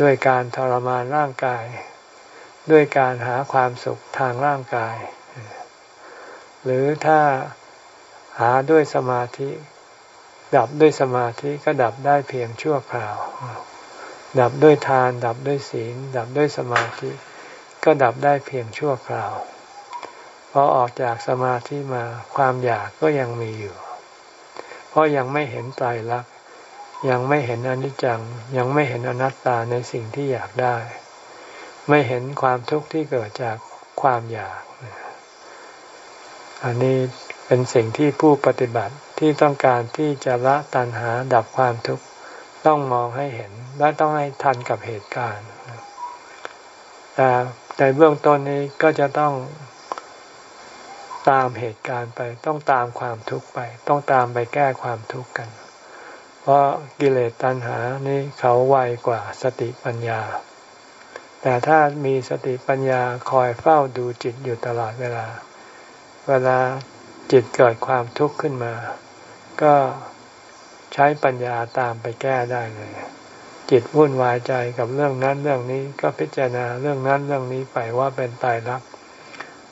ด้วยการทรมานร่างกาย ด้วยการหาความสุขทางร่างกาย หรือถ้าหาด้วยสมาธิ ดับด้วยสมาธิก็ดับได้เพียงชั่วคราว ดับด้วยทาน ดับด้วยศีล ดับด้วยสมาธิ ก็ดับได้เพียงชั่วคราวพอออกจากสมาธิมาความอยากก็ยังมีอยู่ เพราะยังไม่เห็นไตรลักษณ์ยังไม่เห็นอนิจจัง ยังไม่เห็นอนัตตาในสิ่งที่อยากได้ ไม่เห็นความทุกข์ที่เกิดจากความอยาก อันนี้ เป็นสิ่งที่ผู้ปฏิบัติที่ต้องการที่จะละตัณหาดับความทุกข์ต้องมองให้เห็นและต้องให้ทันกับเหตุการณ์แต่ในเบื้องต้นนี้ก็จะต้องตามเหตุการณ์ไป ต้องตามความทุกข์ไป ต้องตามไปแก้ความทุกข์กัน เพราะกิเลสตัณหานี้เขาไวกว่าสติปัญญา แต่ถ้ามีสติปัญญาคอยเฝ้าดูจิตอยู่ตลอดเวลา เวลา จิตเกิดความทุกข์ขึ้นมา ก็ใช้ปัญญาตามไปแก้ได้เลย จิตวุ่นวายใจกับเรื่องนั้นเรื่องนี้ก็พิจารณาเรื่องนั้นเรื่องนี้ไปว่าเป็นตายรัก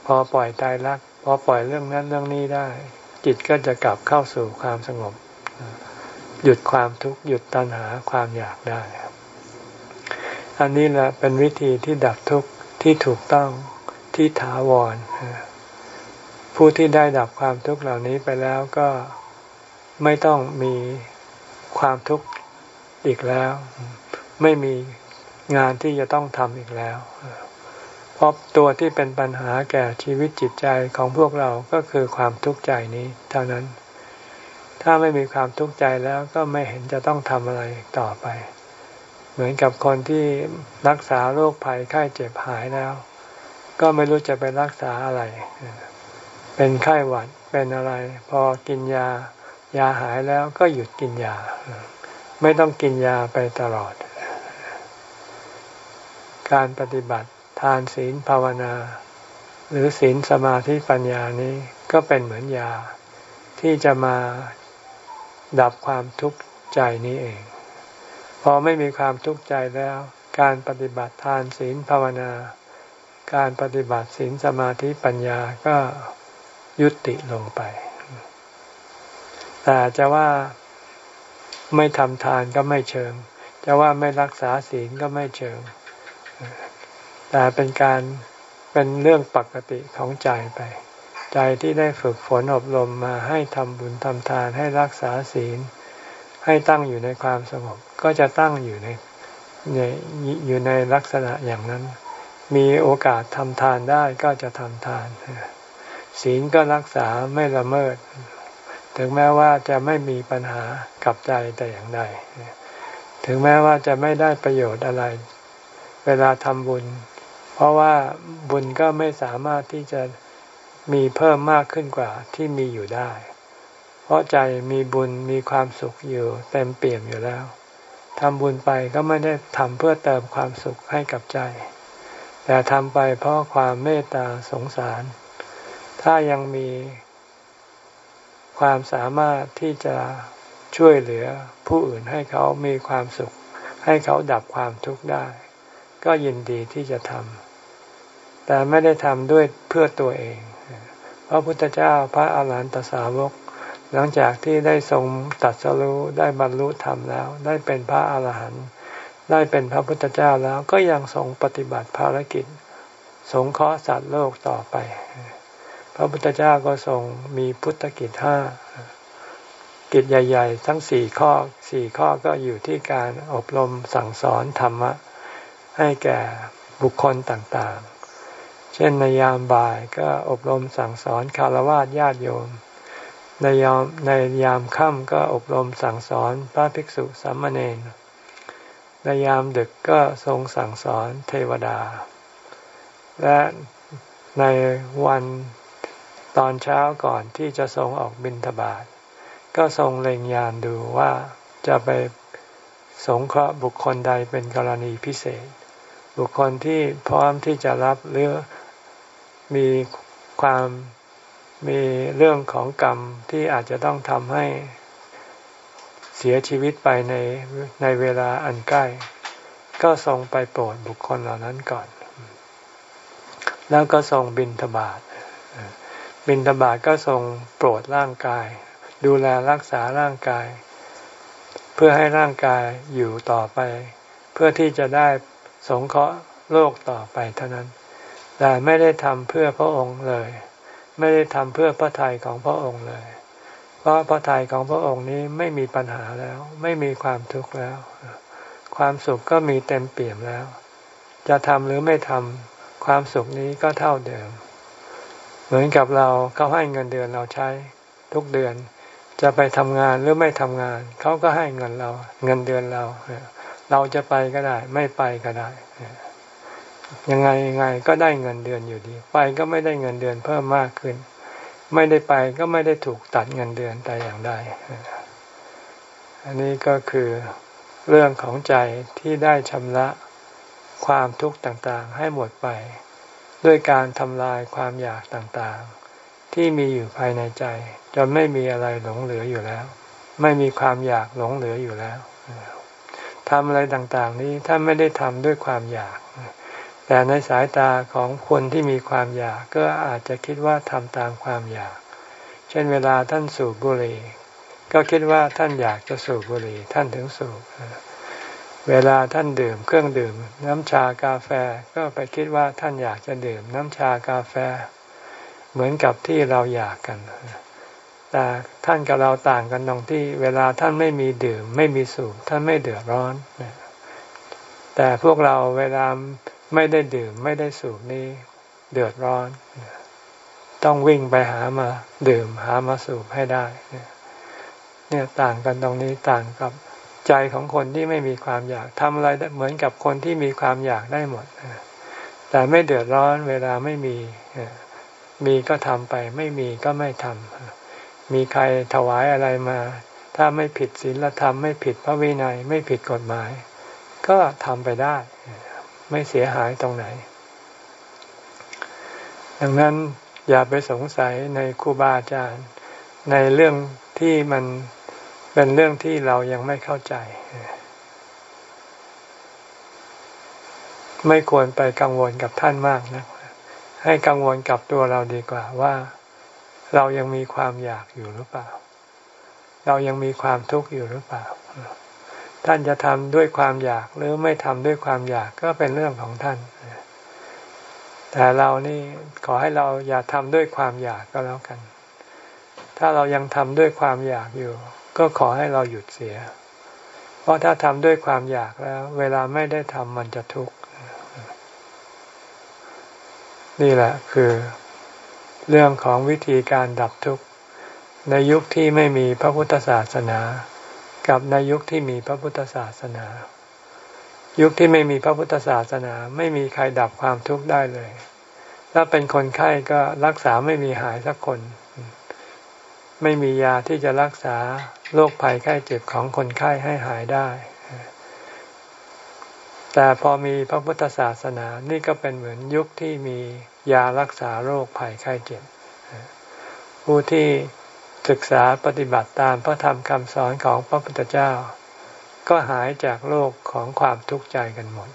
พอปล่อยตายรัก พอปล่อยเรื่องนั้นเรื่องนี้ได้ จิตก็จะกลับเข้าสู่ความสงบ หยุดความทุกข์หยุดตัณหาความอยากได้ อันนี้แหละเป็นวิธีที่ดับทุกข์ที่ถูกต้องที่ถาวร ผู้ที่ได้ดับความทุกข์เหล่านี้ไปแล้วก็ไม่ต้องมีความทุกข์อีกแล้ว ไม่มีงานที่จะต้องทำอีกแล้วเพราะตัวที่เป็นปัญหาแก่ชีวิตจิตใจของพวกเราก็คือความทุกข์ใจนี้ เท่านั้น ถ้าไม่มีความทุกข์ใจแล้วก็ไม่เห็นจะต้องทำอะไรต่อไป เหมือนกับคนที่รักษาโรคภัยไข้เจ็บหายแล้ว ก็ไม่รู้จะไปรักษาอะไรเป็นไข้หวัดเป็นอะไร พอกินยายาหายแล้วก็หยุดกินยา ไม่ต้องกินยาไปตลอด การปฏิบัติทานศีลภาวนา หรือศีลสมาธิปัญญานี้ก็เป็นเหมือนยา ที่จะมาดับความทุกข์ใจนี้เอง พอไม่มีความทุกข์ใจแล้ว การปฏิบัติทานศีลภาวนา การปฏิบัติศีลสมาธิปัญญาก็ ยุติลงไป แต่จะว่าไม่ทำทานก็ไม่เชิง จะว่าไม่รักษาศีลก็ไม่เชิง แต่เป็นการเป็นเรื่องปกติของใจไป ใจที่ได้ฝึกฝนอบรมมาให้ทำบุญทำทานให้รักษาศีล ให้ตั้งอยู่ในความสงบ ก็จะตั้งอยู่ในอยู่ในลักษณะอย่างนั้น มีโอกาสทำทานได้ก็จะทำทาน ศีลก็รักษาไม่ละเมิด ถึงแม้ว่าจะไม่มีปัญหากับใจแต่อย่างใดถึงแม้ว่าจะไม่ได้ประโยชน์อะไร เวลาทำบุญ เพราะว่าบุญก็ไม่สามารถที่จะมีเพิ่มมากขึ้นกว่าที่มีอยู่ได้ เพราะใจมีบุญมีความสุขอยู่เต็มเปี่ยมอยู่แล้วทำบุญไปก็ไม่ได้ทำเพื่อเติมความสุขให้กับใจ แต่ทำไปเพราะความเมตตาสงสาร ถ้ายังมีความสามารถที่จะช่วยเหลือผู้อื่นให้เขามีความสุข ให้เขาดับความทุกข์ได้ ก็ยินดีที่จะทำแต่ไม่ได้ทำด้วยเพื่อตัวเอง พระพุทธเจ้าพระอาหารหันตสาวก หลังจากที่ได้ทรงตัดสรู้ได้บรรลุธรรมแล้ว ได้เป็นพระอาหารหันต์ได้เป็นพระพุทธเจ้าแล้วก็ยังทรงปฏิบัติภารกิจ สงเคราะห์สัตว์โลกต่อไป พระพุทธเจ้าก็ทรงมีพุทธกิจห้ากิจใหญ่ ๆ ทั้งสี่ข้อสี่ข้อก็อยู่ที่การอบรมสั่งสอนธรรมะ ให้แก่บุคคลต่างๆ เช่นในยามบ่ายก็อบรมสั่งสอนคารวะญาติโยม ในยามในยามค่ำก็อบรมสั่งสอนพระภิกษุสามเณรในยามดึกก็ทรงสั่งสอนเทวดา และในวัน ตอนเช้าก่อนที่จะทรงออกบิณฑบาตก็ทรงเล็งยานดูว่าจะไปสงเคราะห์บุคคลใดเป็นกรณีพิเศษ บุคคลที่พร้อมที่จะรับหรือมีความมีเรื่องของกรรมที่อาจจะต้องทำให้เสียชีวิตไปในในเวลาอันใกล้ ก็ทรงไปโปรดบุคคลเหล่านั้นก่อน แล้วก็ทรงบินทบาท บินตบาทก็ทรงโปรดร่างกาย ดูแลรักษาร่างกาย เพื่อให้ร่างกายอยู่ต่อไป เพื่อที่จะได้สงเคราะห์โลกต่อไปเท่านั้น แต่ไม่ได้ทำเพื่อพระองค์เลย ไม่ได้ทำเพื่อพระทัยของพระองค์เลย เพราะพระทัยของพระองค์นี้ไม่มีปัญหาแล้ว ไม่มีความทุกข์แล้ว ความสุขก็มีเต็มเปี่ยมแล้ว จะทำหรือไม่ทำความสุขนี้ก็เท่าเดิม เหมือนกับเราเขาให้เงินเดือนเราใช้ทุกเดือน จะไปทำงานหรือไม่ทำงาน เขาก็ให้เงินเรา เงินเดือนเรา เราจะไปก็ได้ ไม่ไปก็ได้ ยังไงยังไงก็ได้เงินเดือนอยู่ดี ไปก็ไม่ได้เงินเดือนเพิ่มมากขึ้น ไม่ได้ไปก็ไม่ได้ถูกตัดเงินเดือนแต่อย่างใดอันนี้ก็คือเรื่องของใจที่ได้ชำระความทุกข์ต่างๆ ให้หมดไป ด้วยการทำลายความอยากต่างๆ ที่มีอยู่ภายในใจจนไม่มีอะไรหลงเหลืออยู่แล้ว ไม่มีความอยากหลงเหลืออยู่แล้วทำอะไรต่างๆ นี้ท่านไม่ได้ทำด้วยความอยาก แต่ในสายตาของคนที่มีความอยากก็อาจจะคิดว่าทำตามความอยาก เช่นเวลาท่านสูบบุหรี่ ก็คิดว่าท่านอยากจะสูบบุหรี่ท่านถึงสูบ เวลาท่านดื่มเครื่องดื่ม น้ำชากาแฟก็ไปคิดว่าท่านอยากจะดื่ม น้ำชากาแฟ เหมือนกับที่เราอยากกัน แต่ท่านกับเราต่างกันตรงที่เวลาท่านไม่มีดื่ม ไม่มีสูบท่านไม่เดือดร้อน แต่พวกเราเวลาไม่ได้ดื่มไม่ได้สูบนี่เดือดร้อน ต้องวิ่งไปหามาดื่มหามาสูบให้ได้เนี่ยต่างกันตรงนี้ต่างกับ ใจของคนที่ไม่มีความอยากทำอะไรเหมือนกับคนที่มีความอยากได้หมด แต่ไม่เดือดร้อนเวลาไม่มี มีก็ทำไป ไม่มีก็ไม่ทำมีใครถวายอะไรมา ถ้าไม่ผิดศีลธรรมไม่ผิดพระวินัยไม่ผิดกฎหมาย ก็ทำไปได้ ไม่เสียหายตรงไหน ดังนั้นอย่าไปสงสัยในครูบาอาจารย์ ในเรื่องที่มัน เป็นเรื่องที่เรายังไม่เข้าใจ ไม่ควรไปกังวลกับท่านมากนะให้กังวลกับตัวเราดีกว่าว่า เรายังมีความอยากอยู่หรือเปล่า เรายังมีความทุกข์อยู่หรือเปล่า ท่านจะทำด้วยความอยากหรือไม่ทำด้วยความอยากก็เป็นเรื่องของท่านแต่เรานี่ขอให้เราอย่าทำด้วยความอยากก็แล้วกัน ถ้าเรายังทำด้วยความอยากอยู่ ก็ขอให้เราหยุดเสีย เพราะถ้าทำด้วยความอยากแล้ว เวลาไม่ได้ทำมันจะทุกข์นี่แหละคือ เรื่องของวิธีการดับทุกข์ ในยุคที่ไม่มีพระพุทธศาสนา กับในยุคที่มีพระพุทธศาสนา ยุคที่ไม่มีพระพุทธศาสนา ไม่มีใครดับความทุกข์ได้เลย ถ้าเป็นคนไข้ก็รักษาไม่มีหายสักคน ไม่มียาที่จะรักษา โรคภัยไข้เจ็บของคนไข้ให้หายได้ แต่พอมีพระพุทธศาสนานี่ก็เป็นเหมือนยุคที่มียารักษาโรคภัยไข้เจ็บ ผู้ที่ศึกษาปฏิบัติตามพระธรรมคำสอนของพระพุทธเจ้า ก็หายจากโรคของความทุกข์ใจกันหมด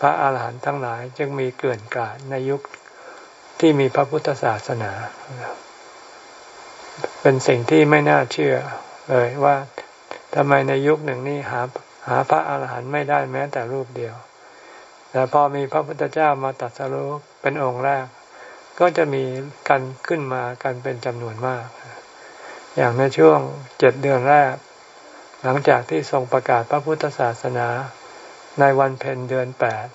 พระอาหารหันต์ทั้งหลายจึงมีเกลื่อนกลาดในยุคที่มีพระพุทธศาสนา เป็นสิ่งที่ไม่น่าเชื่อ เลยว่าทำไมในยุคหนึ่งนี่หาหาพระอาหารหันต์ไม่ได้แม้แต่รูปเดียว แต่พอมีพระพุทธเจ้ามาตัดสรุปเป็นองค์แรก ก็จะมีกันขึ้นมากันเป็นจำนวนมาก อย่างในช่วงเจ็ดเดือนแรก หลังจากที่ทรงประกาศพระพุทธศาสนาในวันเพ็ญเดือนแปด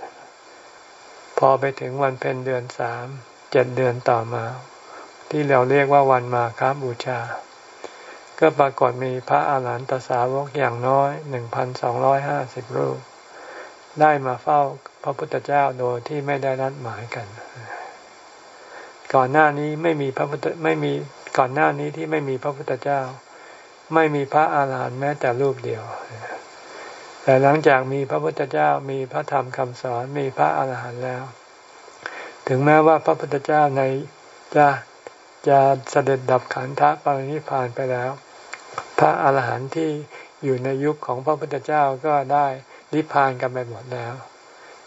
พอไปถึงวันเพ็ญเดือนสามเจ็ดเดือนต่อมา ที่เราเรียกว่าวันมาคาบูชา ก็ปรากฏมีพระอาหารหันตสาวกอย่างน้อยหนึ่งพันสองร้อยห้าสิบรูป ได้มาเฝ้าพระพุทธเจ้าโดยที่ไม่ได้นัดหมายกัน ก่อนหน้านี้ไม่มีพระพุทธไม่มีก่อนหน้านี้ที่ไม่มีพระพุทธเจ้า ไม่มีพระอาหารหันต์แม้แต่รูปเดียว แต่หลังจากมีพระพุทธเจ้ามีพระธรรมคำสอนมีพระอาหารหันต์แล้ว ถึงแม้ว่าพระพุทธเจ้าในจะจะเสด็จดับขันธปรินิพานไปแล้ว พระอาหารหันต์ที่อยู่ในยุคของพระพุทธเจ้าก็ได้นิพพานกันไปหมดแล้ว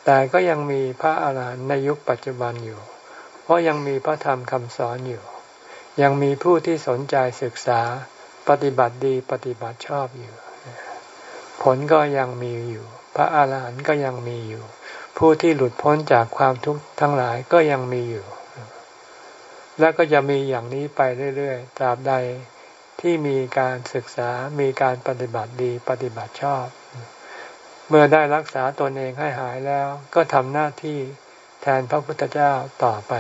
แต่ก็ยังมีพระอาหารหันต์ในยุคปัจจุบันอยู่ เพราะยังมีพระธรรมคำสอนอยู่ ยังมีผู้ที่สนใจศึกษาปฏิบัติดีปฏิบัติชอบอยู่ ผลก็ยังมีอยู่ พระอาหารหันต์ก็ยังมีอยู่ ผู้ที่หลุดพ้นจากความทุกข์ทั้งหลายก็ยังมีอยู่ และก็จะมีอย่างนี้ไปเรื่อยๆตราบใด ที่มีการศึกษา มีการปฏิบัติดี ปฏิบัติชอบ เมื่อได้รักษาตนเองให้หายแล้ว ก็ทำหน้าที่แทนพระพุทธเจ้าต่อไป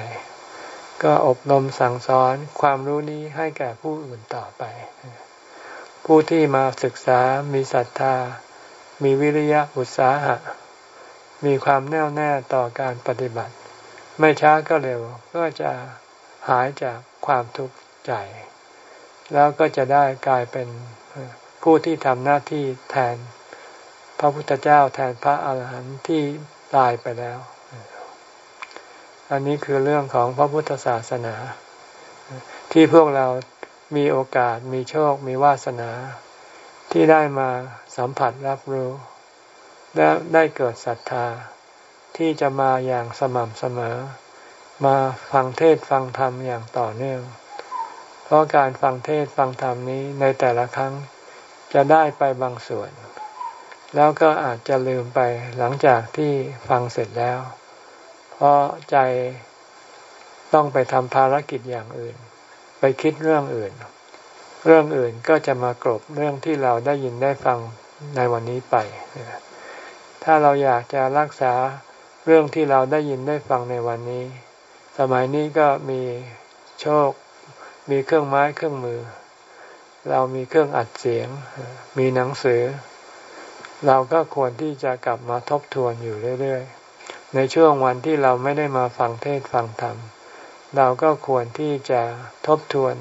ก็อบรมสั่งสอนความรู้นี้ให้แก่ผู้อื่นต่อไป ผู้ที่มาศึกษา มีศรัทธา มีวิริยะอุตสาหะ มีความแน่วแน่ต่อการปฏิบัติ ไม่ช้าก็เร็วก็จะหายจากความทุกข์ใจ แล้วก็จะได้กลายเป็นผู้ที่ทำหน้าที่แทน พระพุทธเจ้าแทนพระอาหารหันต์ที่ตายไปแล้ว อันนี้คือเรื่องของพระพุทธศาสนา ที่พวกเรามีโอกาสมีโชคมีวาสนา ที่ได้มาสัมผัสรับรู้ และได้เกิดศรัทธา ที่จะมาอย่างสม่ำเสมอ มาฟังเทศฟังธรรมอย่างต่อเนื่อง เพราะการฟังเทศฟังธรรมนี้ในแต่ละครั้งจะได้ไปบางส่วน แล้วก็อาจจะลืมไปหลังจากที่ฟังเสร็จแล้ว เพราะใจต้องไปทำภารกิจอย่างอื่น ไปคิดเรื่องอื่น เรื่องอื่นก็จะมากรบเรื่องที่เราได้ยินได้ฟังในวันนี้ไป ถ้าเราอยากจะรักษาเรื่องที่เราได้ยินได้ฟังในวันนี้ สมัยนี้ก็มีโชค มีเครื่องไม้เครื่องมือ เรามีเครื่องอัดเสียง มีหนังสือ เราก็ควรที่จะกลับมาทบทวนอยู่เรื่อยๆ ในช่วงวันที่เราไม่ได้มาฟังเทศฟังธรรม เราก็ควรที่จะทบทวน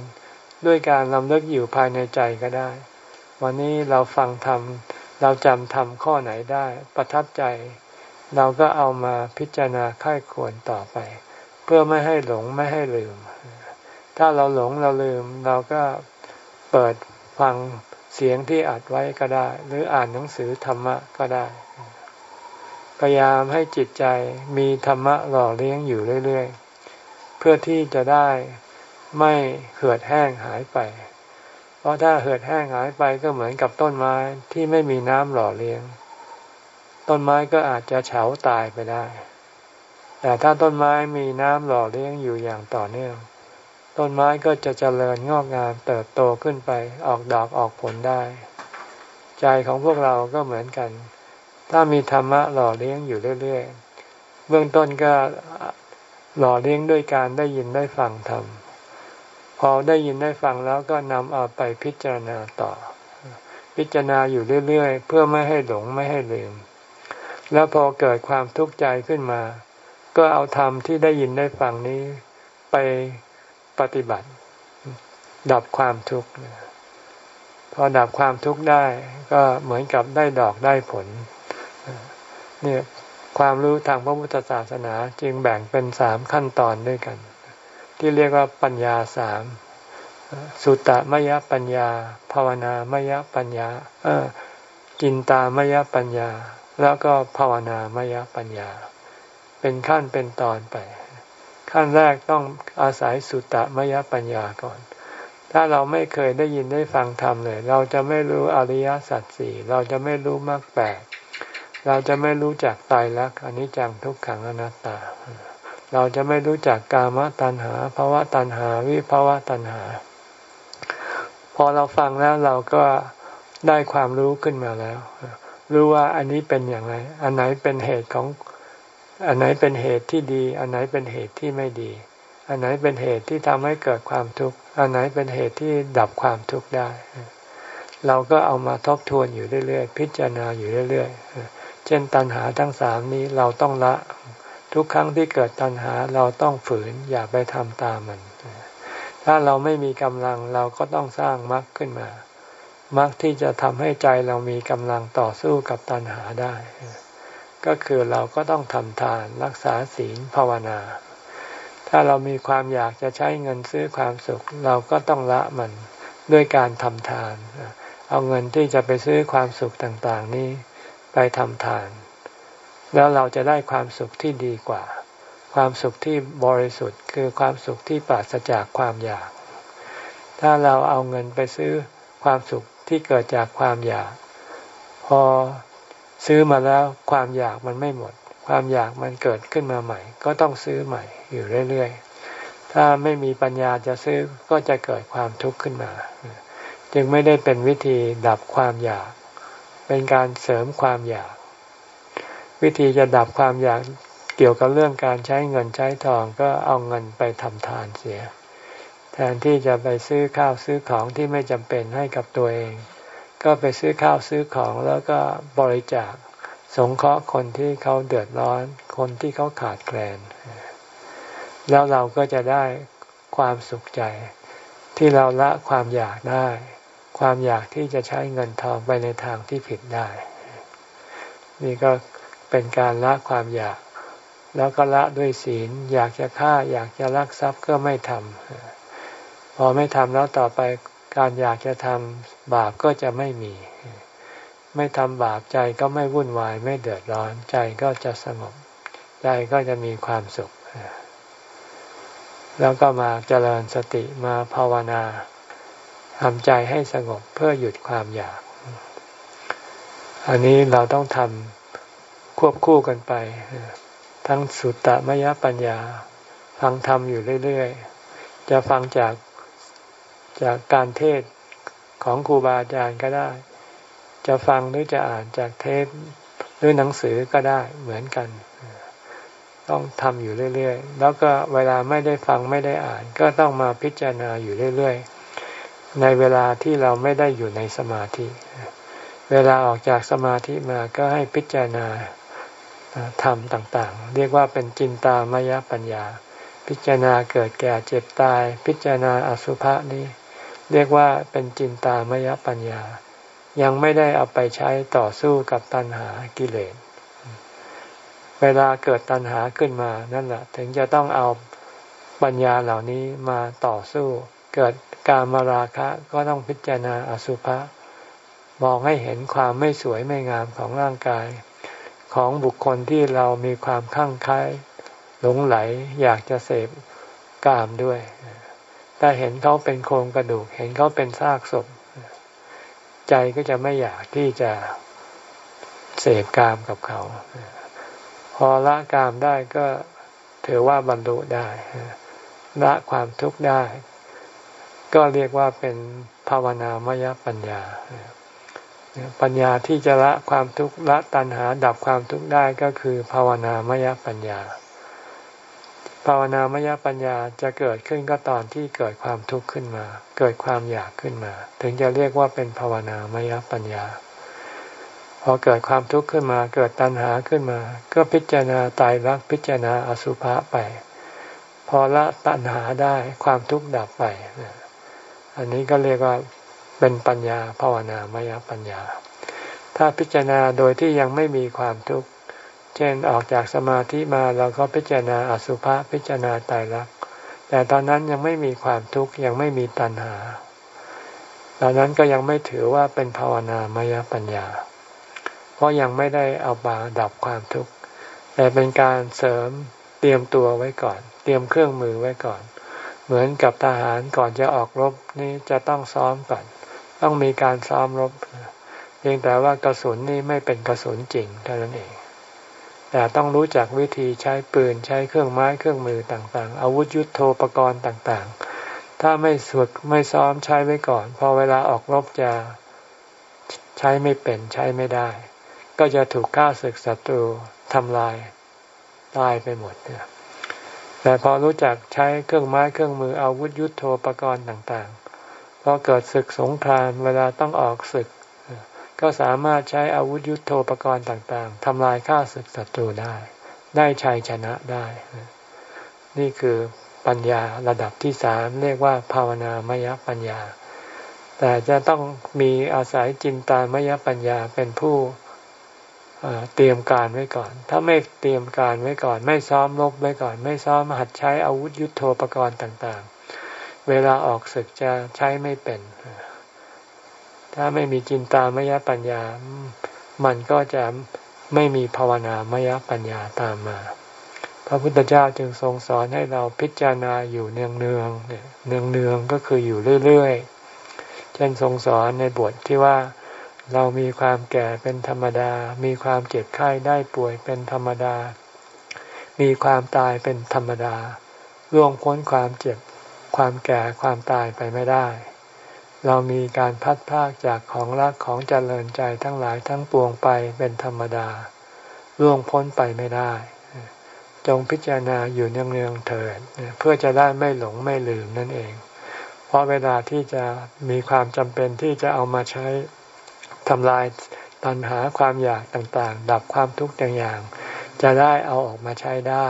ด้วยการลำลึกอยู่ภายในใจก็ได้ วันนี้เราฟังธรรม เราจำธรรมข้อไหนได้ ประทับใจ เราก็เอามาพิจารณาค่ายควรต่อไป เพื่อไม่ให้หลงไม่ให้ลืม ถ้าเราหลงเราลืม เราก็เปิดฟังเสียงที่อัดไว้ก็ได้ หรืออ่านหนังสือธรรมะก็ได้ พยายามให้จิตใจมีธรรมะหล่อเลี้ยงอยู่เรื่อยๆ เพื่อที่จะได้ไม่เหือดแห้งหายไป เพราะถ้าเหือดแห้งหายไปก็เหมือนกับต้นไม้ที่ไม่มีน้ำหล่อเลี้ยง ต้นไม้ก็อาจจะเฉาตายไปได้ แต่ถ้าต้นไม้มีน้ำหล่อเลี้ยงอยู่อย่างต่อเนื่อง ต้นไม้ก็จะเจริญงอกงามเติบโตขึ้นไปออกดอกออกผลได้ ใจของพวกเราก็เหมือนกัน ถ้ามีธรรมะหล่อเลี้ยงอยู่เรื่อยๆเบื้องต้นก็หล่อเลี้ยงด้วยการได้ยินได้ฟังธรรมพอได้ยินได้ฟังแล้วก็นำเอาไปพิจารณาต่อ พิจารณาอยู่เรื่อยๆ เพื่อไม่ให้หลงไม่ให้ลืม แล้วพอเกิดความทุกข์ใจขึ้นมา ก็เอาธรรมที่ได้ยินได้ฟังนี้ ไป ปฏิบัติ ดับความทุกข์พอดับความทุกข์ได้ก็เหมือนกับได้ดอกได้ผลเนี่ยความรู้ทางพระพุทธศาสนาจึงแบ่งเป็นสามขั้นตอนด้วยกัน ที่เรียกว่าปัญญาสามสุตตมยปัญญา ภาวนามยปัญญาจินตามยปัญญา แล้วก็ภาวนามยปัญญา เป็นขั้นเป็นตอนไป ขั้นแรกต้องอาศัยสุตตมยปัญญาก่อน ถ้าเราไม่เคยได้ยินได้ฟังธรรมเลย เราจะไม่รู้อริยสัจสี่เราจะไม่รู้มรรคแปดเราจะไม่รู้จักตายรักอนิจจังทุกขังอนัตตา เราจะไม่รู้จักกามตัณหาภาวะตัณหาวิภาวะตัณหา พอเราฟังแล้วเราก็ได้ความรู้ขึ้นมาแล้ว รู้ว่าอันนี้เป็นอย่างไร อันไหนเป็นเหตุของ อันไหนเป็นเหตุที่ดี อันไหนเป็นเหตุที่ไม่ดี อันไหนเป็นเหตุที่ทำให้เกิดความทุกข์ อันไหนเป็นเหตุที่ดับความทุกข์ได้ เราก็เอามาทบทวนอยู่เรื่อยๆ พิจารณาอยู่เรื่อยๆ เช่นตัณหาทั้งสามนี้เราต้องละ ทุกครั้งที่เกิดตัณหาเราต้องฝืนอย่าไปทำตามมัน ถ้าเราไม่มีกำลังเราก็ต้องสร้างมรรคขึ้นมามรรคที่จะทำให้ใจเรามีกำลังต่อสู้กับตัณหาได้ ก็คือเราก็ต้องทำทานรักษาศีลภาวนา ถ้าเรามีความอยากจะใช้เงินซื้อความสุข เราก็ต้องละมันด้วยการทำทาน เอาเงินที่จะไปซื้อความสุขต่างๆนี้ไปทำทาน แล้วเราจะได้ความสุขที่ดีกว่า ความสุขที่บริสุทธิ์ คือความสุขที่ปราศจากความอยาก ถ้าเราเอาเงินไปซื้อความสุขที่เกิดจากความอยาก พอ ซื้อมาแล้วความอยากมันไม่หมด ความอยากมันเกิดขึ้นมาใหม่ ก็ต้องซื้อใหม่อยู่เรื่อยๆ ถ้าไม่มีปัญญาจะซื้อก็จะเกิดความทุกข์ขึ้นมา จึงไม่ได้เป็นวิธีดับความอยาก เป็นการเสริมความอยาก วิธีจะดับความอยากเกี่ยวกับเรื่องการใช้เงินใช้ทองก็เอาเงินไปทำทานเสีย แทนที่จะไปซื้อข้าวซื้อของที่ไม่จำเป็นให้กับตัวเอง ก็ไปซื้อข้าวซื้อของแล้วก็บริจาคสงเคราะห์คนที่เขาเดือดร้อน คนที่เขาขาดแคลน แล้วเราก็จะได้ความสุขใจ ที่เราละความอยากได้ ความอยากที่จะใช้เงินทองไปในทางที่ผิดได้ นี่ก็เป็นการละความอยาก แล้วก็ละด้วยศีล อยากจะฆ่าอยากจะลักทรัพย์ก็ไม่ทำพอไม่ทำแล้วต่อไปการอยากจะทำ บาปก็จะไม่มี ไม่ทำบาปใจก็ไม่วุ่นวาย ไม่เดือดร้อน ใจก็จะสงบ ใจก็จะมีความสุข แล้วก็มาเจริญสติมาภาวนาทำใจให้สงบเพื่อหยุดความอยาก อันนี้เราต้องทำควบคู่กันไป ทั้งสุตตมยปัญญา ฟังธรรมอยู่เรื่อย ๆ จะฟังจากจากการเทศ ของครูบาอาจารย์ก็ได้ จะฟังหรือจะอ่านจากเทศหรือหนังสือก็ได้เหมือนกัน ต้องทำอยู่เรื่อยๆ แล้วก็เวลาไม่ได้ฟังไม่ได้อ่าน ก็ต้องมาพิจารณาอยู่เรื่อยๆ ในเวลาที่เราไม่ได้อยู่ในสมาธิ เวลาออกจากสมาธิมาก็ให้พิจารณาธรรมต่างๆ เรียกว่าเป็นจินตามยปัญญา พิจารณาเกิดแก่เจ็บตาย พิจารณาอสุภะนี้ เรียกว่าเป็นจินตามยปัญญา ยังไม่ได้เอาไปใช้ต่อสู้กับตัณหากิเลส เวลาเกิดตัณหาขึ้นมานั่นแหละถึงจะต้องเอาปัญญาเหล่านี้มาต่อสู้ เกิดการมาราคะก็ต้องพิจารณาอสุภะมองให้เห็นความไม่สวยไม่งามของร่างกาย ของบุคคลที่เรามีความข้างใคล้หลงไหลอยากจะเสพกามด้วย ถ้าเห็นเขาเป็นโครงกระดูก เห็นเขาเป็นซากศพ ใจก็จะไม่อยากที่จะเสพกามกับเขา พอละกามได้ก็ถือว่าบรรลุได้ละความทุกข์ได้ ก็เรียกว่าเป็นภาวนามยปัญญา ปัญญาที่จะละความทุกข์ละตัณหาดับความทุกข์ได้ก็คือภาวนามยปัญญา ภาวนามยปัญญาจะเกิดขึ้นก็ตอนที่เกิดความทุกข์ขึ้นมา เกิดความอยากขึ้นมา ถึงจะเรียกว่าเป็นภาวนามยปัญญา พอเกิดความทุกข์ขึ้นมา เกิดตัณหาขึ้นมา ก็พิจารณาตายรักพิจารณาอสุภะไป พอละตัณหาได้ความทุกข์ดับไปอันนี้ก็เรียกว่าเป็นปัญญาภาวนามยปัญญา ถ้าพิจารณาโดยที่ยังไม่มีความทุกข์ เช่นออกจากสมาธิมาเราก็พิจารณาอสุภะพิจารณาตายรักแต่ตอนนั้นยังไม่มีความทุกข์ยังไม่มีตัณหา ตอนนั้นก็ยังไม่ถือว่าเป็นภาวนามยปัญญา เพราะยังไม่ได้เอาบาดับความทุกข์แต่เป็นการเสริมเตรียมตัวไว้ก่อน เตรียมเครื่องมือไว้ก่อน เหมือนกับทหารก่อนจะออกรบนี่จะต้องซ้อมก่อน ต้องมีการซ้อมรบเพียงแต่ว่ากระสุนนี่ไม่เป็นกระสุนจริงเท่านั้นเอง แต่ต้องรู้จักวิธีใช้ปืนใช้เครื่องไม้เครื่องมือต่างๆ อาวุธยุโทโธปกรณ์ต่างๆ ถ้าไม่ฝึกไม่ซ้อมใช้ไว้ก่อน พอเวลาออกรบจะใช้ไม่เป็นใช้ไม่ได้ ก็จะถูกข้าศึกศัตรูทำลายตายไปหมดนแต่พอรู้จักใช้เครื่องไม้เครื่องมืออาวุธยุโทโธปกรณ์ต่างๆ พอเกิดศึกสงครามเวลาต้องออกศึก ก็สามารถใช้อาวุธยุโทโธปกรณ์ต่างๆทำลายข้าศึกศัตรูได้ ได้ชัยชนะได้ นี่คือปัญญาระดับที่สามเรียกว่า ภาวนามยปัญญา แต่จะต้องมีอาศัยจินตามยปัญญาเป็นผู้เตรียมการไว้ก่อน ถ้าไม่เตรียมการไว้ก่อน ไม่ซ้อมรบไว้ก่อน ไม่ซ้อมหัดใช้อาวุธยุโทโธปกรณ์ต่างๆ เวลาออกศึกจะใช้ไม่เป็น ถ้าไม่มีจินตามยปัญญา มันก็จะไม่มีภาวนามยปัญญาตามมา พระพุทธเจ้าจึงทรงสอนให้เราพิจารณาอยู่เนืองเนืองเนืองเนืองก็คืออยู่เรื่อยๆ เช่นทรงสอนในบทที่ว่าเรามีความแก่เป็นธรรมดา มีความเจ็บไข้ได้ป่วยเป็นธรรมดา มีความตายเป็นธรรมดาล่วงพ้นความเจ็บ ความแก่ความตายไปไม่ได้ เรามีการพัดพากจากของรักของเจริญใจทั้งหลายทั้งปวงไปเป็นธรรมดาล่วงพ้นไปไม่ได้ จงพิจารณาอยู่เนืองๆเถิดเพื่อจะได้ไม่หลงไม่ลืมนั่นเอง เพราะเวลาที่จะมีความจำเป็นที่จะเอามาใช้ทำลายตัณหาความอยากต่างๆ ดับความทุกข์ต่างๆจะได้เอาออกมาใช้ได้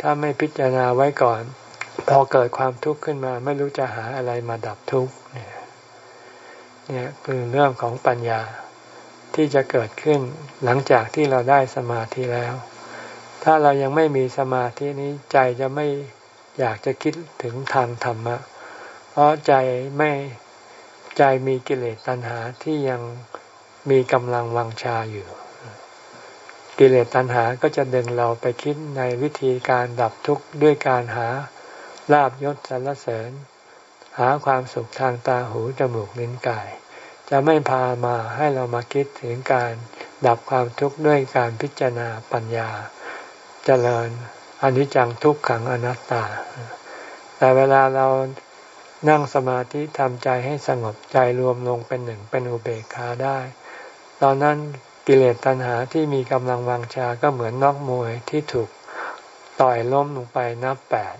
ถ้าไม่พิจารณาไว้ก่อน พอเกิดความทุกข์ขึ้นมา ไม่รู้จะหาอะไรมาดับทุกข์เนี่ยคือเรื่องของปัญญาที่จะเกิดขึ้นหลังจากที่เราได้สมาธิแล้ว ถ้าเรายังไม่มีสมาธินี้ใจจะไม่อยากจะคิดถึงทางธรรมะ เพราะใจไม่ใจมีกิเลสตัณหาที่ยังมีกำลังวังชาอยู่ กิเลสตัณหาก็จะดึงเราไปคิดในวิธีการดับทุกข์ด้วยการหา ลาบยศสรรเสริญ หาความสุขทางตาหูจมูกลิ้นกาย จะไม่พามาให้เรามาคิดถึงการดับความทุกข์ด้วยการพิจารณาปัญญาเจริญอนิจจังทุกขังอนัตตา แต่เวลาเรานั่งสมาธิทำใจให้สงบใจรวมลงเป็นหนึ่งเป็นอุเบกขาได้ ตอนนั้นกิเลสตัณหาที่มีกำลังวังชาก็เหมือนนอกมวยที่ถูกต่อยล้มลงไปนับแปด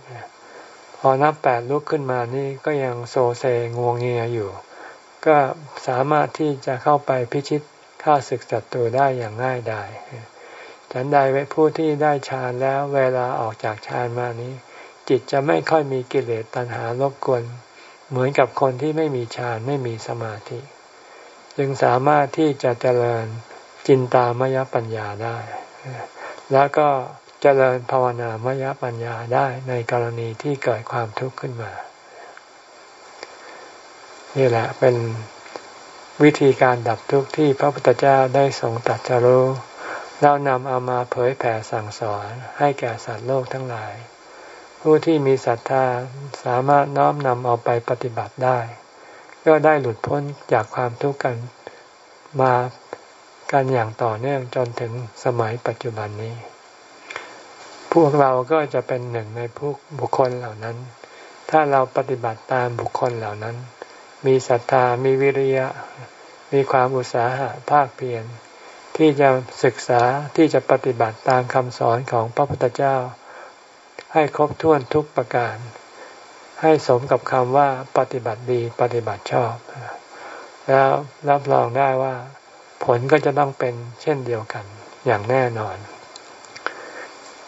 พอนับแปดลุกขึ้นมานี่ก็ยังโซเซงวงเงียอยู่ ก็สามารถที่จะเข้าไปพิชิตฆ่าศึกศัตรูได้อย่างง่ายดายฉันใดไว้ผู้ที่ได้ฌานแล้วเวลาออกจากฌานมานี้ จิตจะไม่ค่อยมีกิเลสตัณหารบกวน เหมือนกับคนที่ไม่มีฌานไม่มีสมาธิ จึงสามารถที่จะเจริญจินตามยปัญญาได้ แล้วก็ เจริญภาวนามยปัญญาได้ในกรณีที่เกิดความทุกข์ขึ้นมา นี่แหละเป็นวิธีการดับทุกข์ที่พระพุทธเจ้าได้ทรงตัดจรู้แล้วนำเอามาเผยแผ่สั่งสอนให้แก่สัตว์โลกทั้งหลาย ผู้ที่มีศรัทธาสามารถน้อมนำเอาไปปฏิบัติได้ ก็ได้หลุดพ้นจากความทุกข์กันมากันอย่างต่อเนื่องจนถึงสมัยปัจจุบันนี้ พวกเราก็จะเป็นหนึ่งในพวกบุคคลเหล่านั้น ถ้าเราปฏิบัติตามบุคคลเหล่านั้น มีศรัทธามีวิริยะ มีความอุตสาหะภาคเพียรที่จะศึกษาที่จะปฏิบัติตามคำสอนของพระพุทธเจ้า ให้ครบถ้วนทุกประการ ให้สมกับคำว่าปฏิบัติดีปฏิบัติชอบ แล้วรับรองได้ว่า ผลก็จะต้องเป็นเช่นเดียวกันอย่างแน่นอน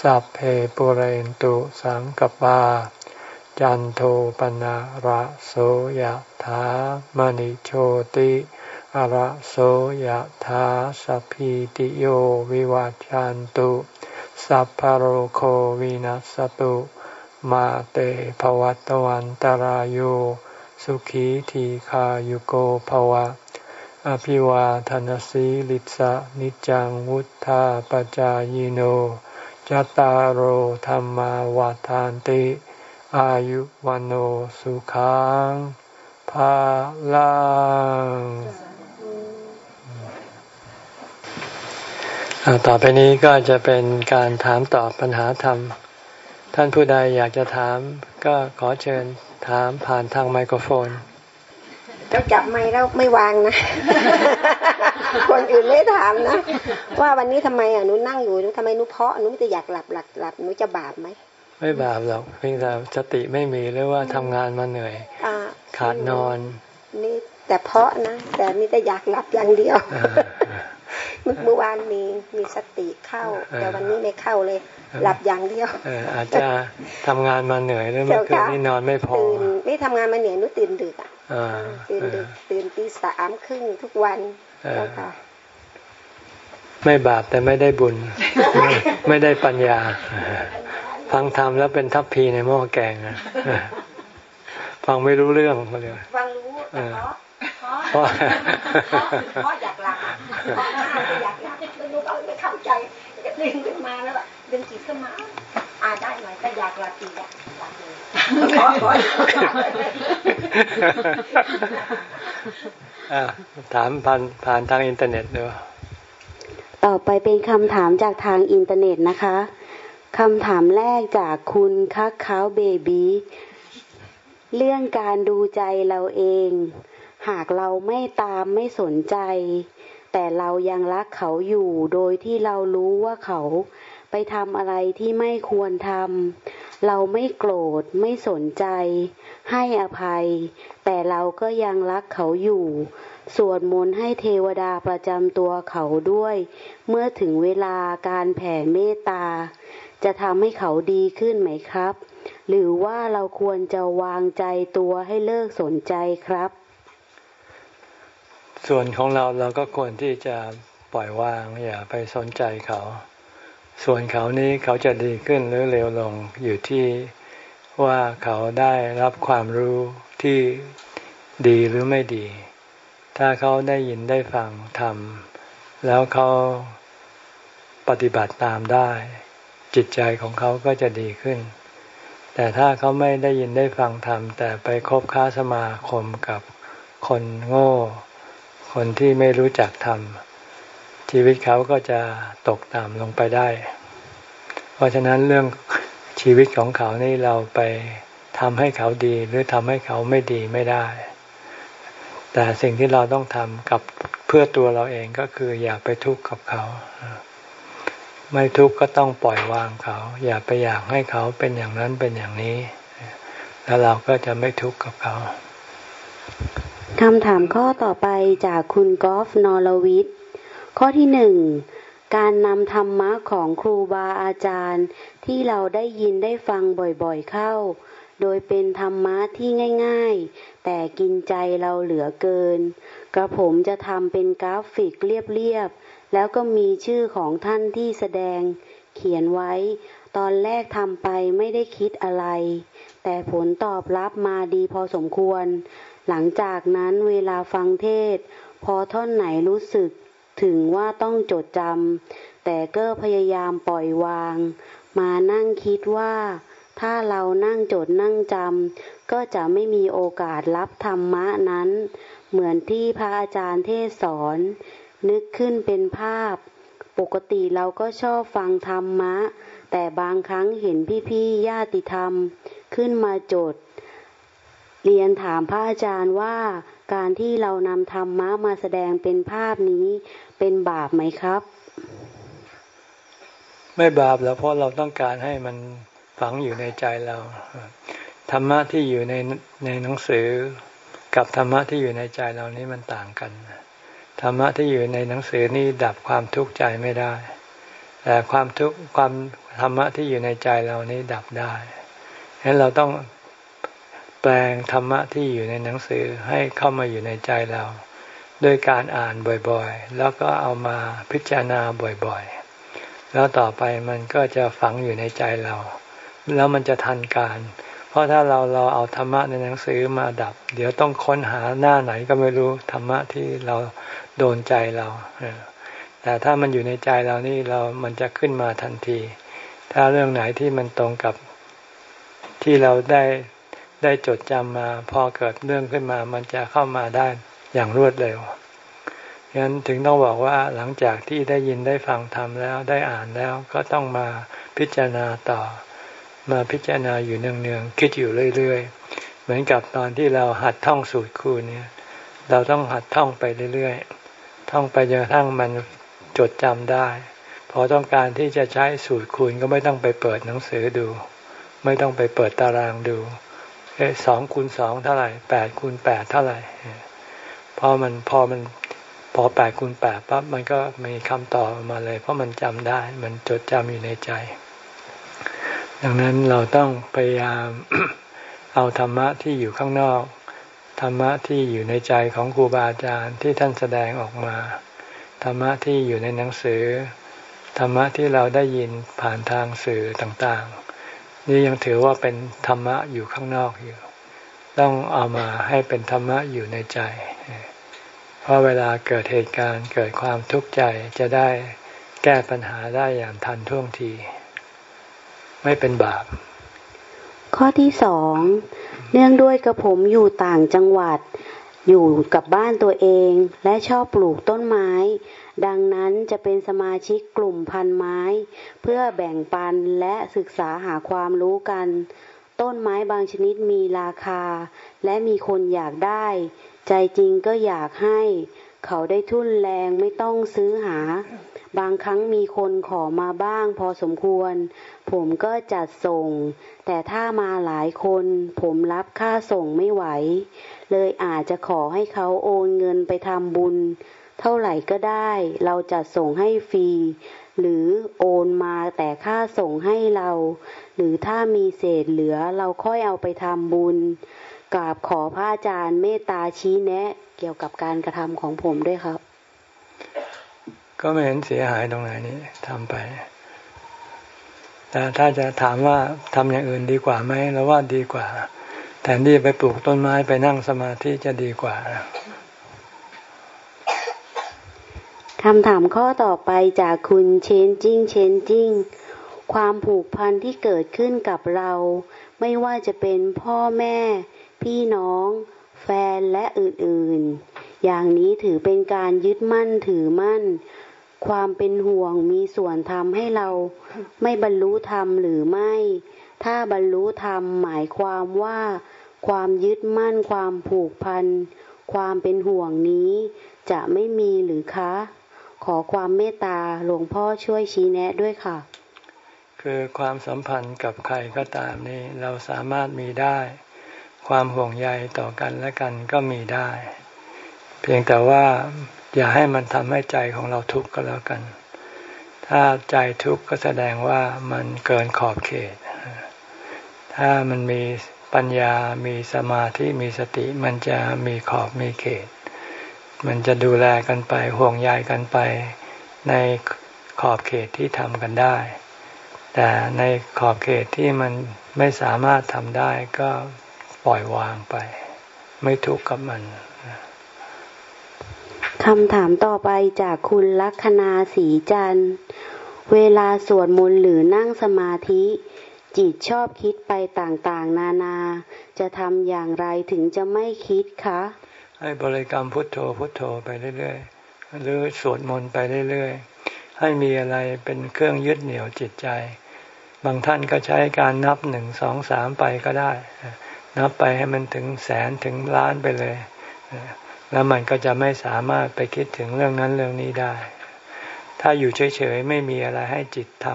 สัพเพปุเรนตุสังกปา จันโทปนะระโสยถามณิโชติอระโสยถาสัพพิติโยวิวัจจันตุ สัพพโรโควินัสตุ มาเตภวัตวันตารโยสุขีทีขายุโกภวะ อภิวาทนสีลิสะนิจังวุธาปจายโน จตารโหธรรมาวาทานติ อายุวันโอสุขังภาลังต่อไปนี้ก็จะเป็นการถามตอบปัญหาธรรม ท่านผู้ใดอยากจะถามก็ขอเชิญถามผ่านทางไมโครโฟนเราจับไม้แล้วไม่วางนะ คนอื่นไม่ถามนะ ว่าวันนี้ทำไมอะหนูนั่งอยู่หนูทำไมหนูเพาะหนูจะอยากหลับหลับหลับหนูจะบาปไหมไม่บาปหรอกเพียงแต่สติไม่มีหรือว่าทำงานมาเหนื่อยขาดนอน นี่แต่เพาะนะแต่นี่จะอยากหลับอย่างเดียวเมื่อวานมีมีสติเข้า แต่วันนี้ไม่เข้าเลย หลับอย่างเดียวอาจจะทำงานมาเหนื่อยหรือเมื่อคืนนี่นอนไม่พอตื่นไม่ทำงานมาเหนื่อยนุตื่นดึกอะตื่นดึกตื่นตีสามครึ่งทุกวันแล้วค่ะ ไม่บาปแต่ไม่ได้บุญ ไม่ได้ปัญญา ฟังธรรมแล้วเป็นทัพพีในหม้อแกงนะฟังไม่รู้เรื่องเลยฟังรู้แต่เพราะเพราะอยากหลับเพราะอยากหลับลูกเอาไม่เข้าใจดึงขึ้นมาแล้วดึงจิตขึ้นมาอ่าได้ไหมแต่อยากหลับจีอะ ถามผ่านผ่านทางอินเทอร์เน็ตด้วยต่อไปเป็นคำถามจากทางอินเทอร์เน็ตนะคะคำถามแรกจากคุณคักเขาเบบีเรื่องการดูใจเราเอง หากเราไม่ตามไม่สนใจ แต่เรายังรักเขาอยู่โดยที่เรารู้ว่าเขาไปทำอะไรที่ไม่ควรทำ เราไม่โกรธไม่สนใจ ให้อภัย แต่เราก็ยังรักเขาอยู่สวดมนต์ให้เทวดาประจำตัวเขาด้วย เมื่อถึงเวลาการแผ่เมตตา จะทำให้เขาดีขึ้นไหมครับ หรือว่าเราควรจะวางใจตัวให้เลิกสนใจครับ ส่วนของเราเราก็ควรที่จะปล่อยวางอย่าไปสนใจเขา ส่วนเขานี้เขาจะดีขึ้นหรือเลวลงอยู่ที่ว่าเขาได้รับความรู้ที่ดีหรือไม่ดี ถ้าเขาได้ยินได้ฟังทำแล้วเขาปฏิบัติตามได้ จิตใจของเขาก็จะดีขึ้น แต่ถ้าเขาไม่ได้ยินได้ฟังทำแต่ไปคบค้าสมาคมกับคนโง่ คนที่ไม่รู้จักทำ ชีวิตเขาก็จะตกต่ำลงไปได้ เพราะฉะนั้นเรื่องชีวิตของเขานี่เราไปทำให้เขาดีหรือทำให้เขาไม่ดีไม่ได้ แต่สิ่งที่เราต้องทำกับเพื่อตัวเราเองก็คืออย่าไปทุกข์กับเขา ไม่ทุกข์ก็ต้องปล่อยวางเขา อย่าไปอยากให้เขาเป็นอย่างนั้นเป็นอย่างนี้ แล้วเราก็จะไม่ทุกข์กับเขาคำถามข้อต่อไปจากคุณกอล์ฟนอรวิทย์ ข้อที่หนึ่งการนำธรรมะของครูบาอาจารย์ ที่เราได้ยินได้ฟังบ่อยๆเข้า โดยเป็นธรรมะที่ง่ายๆ แต่กินใจเราเหลือเกิน กระผมจะทำเป็นกราฟิกเรียบๆ แล้วก็มีชื่อของท่านที่แสดง เขียนไว้ ตอนแรกทำไปไม่ได้คิดอะไร แต่ผลตอบรับมาดีพอสมควร หลังจากนั้นเวลาฟังเทศ พอท่อนไหนรู้สึก ถึงว่าต้องจดจำแต่ก็พยายามปล่อยวาง มานั่งคิดว่า ถ้าเรานั่งจดนั่งจำก็จะไม่มีโอกาสรับธรรมะนั้น เหมือนที่พระอาจารย์เทศสอน นึกขึ้นเป็นภาพ ปกติเราก็ชอบฟังธรรมะ แต่บางครั้งเห็นพี่ๆญาติธรรม ขึ้นมาจด เรียนถามพระอาจารย์ว่า การที่เรานำธรรมะมาแสดงเป็นภาพนี้เป็นบาปไหมครับ ไม่บาปแล้วเพราะเราต้องการให้มันฝังอยู่ในใจเราธรรมะที่อยู่ในในหนังสือ กับธรรมะที่อยู่ในใจเรานี้มันต่างกันธรรมะที่อยู่ในหนังสือนี่ดับความทุกข์ใจไม่ได้แต่ความทุกข์ความธรรมะที่อยู่ในใจเรานี้ดับได้ฉะนั้นเราต้อง แปลงธรรมะที่อยู่ในหนังสือให้เข้ามาอยู่ในใจเรา ด้วยการอ่านบ่อยๆ แล้วก็เอามาพิจารณาบ่อยๆ แล้วต่อไปมันก็จะฝังอยู่ในใจเรา แล้วมันจะทันการ เพราะถ้าเราเราเอาธรรมะในหนังสือมาดับ เดี๋ยวต้องค้นหาหน้าไหนก็ไม่รู้ธรรมะที่เราโดนใจเราแต่ถ้ามันอยู่ในใจเรานี่เรามันจะขึ้นมาทันที ถ้าเรื่องไหนที่มันตรงกับที่เราได้ ได้จดจำมา พอเกิดเรื่องขึ้นมา มันจะเข้ามาได้อย่างรวดเร็วฉะนั้นถึงต้องบอกว่าหลังจากที่ได้ยินได้ฟังทำแล้วได้อ่านแล้วก็ต้องมาพิจารณาต่อ มาพิจารณาอยู่เนืองๆคิดอยู่เรื่อยๆ เหมือนกับตอนที่เราหัดท่องสูตรคูณเนี่ยเราต้องหัดท่องไปเรื่อยๆ ท่องไปจนกระทั่งมันจดจำได้ พอต้องการที่จะใช้สูตรคูณก็ไม่ต้องไปเปิดหนังสือดู ไม่ต้องไปเปิดตารางดู สองคูณสองเท่าไหร่แปดคูณแปดเท่าไหร่พอมันพอมันพอแปดคูณแปดปั๊บมันก็มีคำตอบมาเลย เพราะมันจำได้ มันจดจำอยู่ในใจ ดังนั้นเราต้องพยายามเอาธรรมะที่อยู่ข้างนอก ธรรมะที่อยู่ในใจของครูบาอาจารย์ที่ท่านแสดงออกมา ธรรมะที่อยู่ในหนังสือ ธรรมะที่เราได้ยินผ่านทางสื่อต่างๆ นี่ยังถือว่าเป็นธรรมะอยู่ข้างนอกอยู่ ต้องเอามาให้เป็นธรรมะอยู่ในใจ เพราะเวลาเกิดเหตุการณ์เกิดความทุกข์ใจจะได้แก้ปัญหาได้อย่างทันท่วงที ไม่เป็นบาป ข้อที่สองเนื่องด้วยกระผมอยู่ต่างจังหวัด อยู่กับบ้านตัวเองและชอบปลูกต้นไม้ ดังนั้นจะเป็นสมาชิกกลุ่มพันไม้ เพื่อแบ่งปันและศึกษาหาความรู้กัน ต้นไม้บางชนิดมีราคา และมีคนอยากได้ ใจจริงก็อยากให้ เขาได้ทุ่นแรงไม่ต้องซื้อหา บางครั้งมีคนขอมาบ้างพอสมควร ผมก็จัดส่ง แต่ถ้ามาหลายคนผมรับค่าส่งไม่ไหว เลยอาจจะขอให้เขาโอนเงินไปทำบุญ เท่าไหร่ก็ได้ เราจะส่งให้ฟรี หรือโอนมาแต่ค่าส่งให้เรา หรือถ้ามีเศษเหลือเราค่อยเอาไปทำบุญกราบขอพระอาจารย์เมตตาชี้แนะ เกี่ยวกับการกระทำของผมด้วยครับ ก็ไม่เห็นเสียหายตรงไหนนี่ทำไปแต่ถ้าจะถามว่าทำอย่างอื่นดีกว่าไหมแล้วว่าดีกว่า แทนที่ไปปลูกต้นไม้ไปนั่งสมาธิจะดีกว่า คำถามข้อต่อไปจากคุณเชนจิ้งเชนจิ้งความผูกพันที่เกิดขึ้นกับเรา ไม่ว่าจะเป็นพ่อแม่ พี่น้อง แฟนและอื่นๆ อย่างนี้ถือเป็นการยึดมั่นถือมั่น ความเป็นห่วงมีส่วนทำให้เราไม่บรรลุธรรมหรือไม่ ถ้าบรรลุธรรมหมายความว่า ความยึดมั่นความผูกพัน ความเป็นห่วงนี้จะไม่มีหรือคะ ขอความเมตตาหลวงพ่อช่วยชี้แนะด้วยค่ะ คือความสัมพันธ์กับใครก็ตามนี่เราสามารถมีได้ ความห่วงใยต่อกันและกันก็มีได้ เพียงแต่ว่าอย่าให้มันทำให้ใจของเราทุกข์ก็แล้วกัน ถ้าใจทุกข์ก็แสดงว่ามันเกินขอบเขต ถ้ามันมีปัญญา มีสมาธิ มีสติ มันจะมีขอบ มีเขต มันจะดูแลกันไปห่วงใยกันไปในขอบเขตที่ทำกันได้ แต่ในขอบเขตที่มันไม่สามารถทำได้ก็ปล่อยวางไป ไม่ทุกข์กับมันคำถามต่อไปจากคุณลัคนาสีจันทร์เวลาสวดมนต์หรือนั่งสมาธิ จิตชอบคิดไปต่างๆ นานา จะทำอย่างไรถึงจะไม่คิดคะ ให้บริกรรมพุทโธพุทโธไปเรื่อยๆ หรือสวดมนต์ไปเรื่อยๆ ให้มีอะไรเป็นเครื่องยึดเหนี่ยวจิตใจ บางท่านก็ใช้การนับหนึ่งสองสามไปก็ได้ นับไปให้มันถึงแสนถึงล้านไปเลย แล้วมันก็จะไม่สามารถไปคิดถึงเรื่องนั้นเรื่องนี้ได้ ถ้าอยู่เฉยๆ ไม่มีอะไรให้จิตท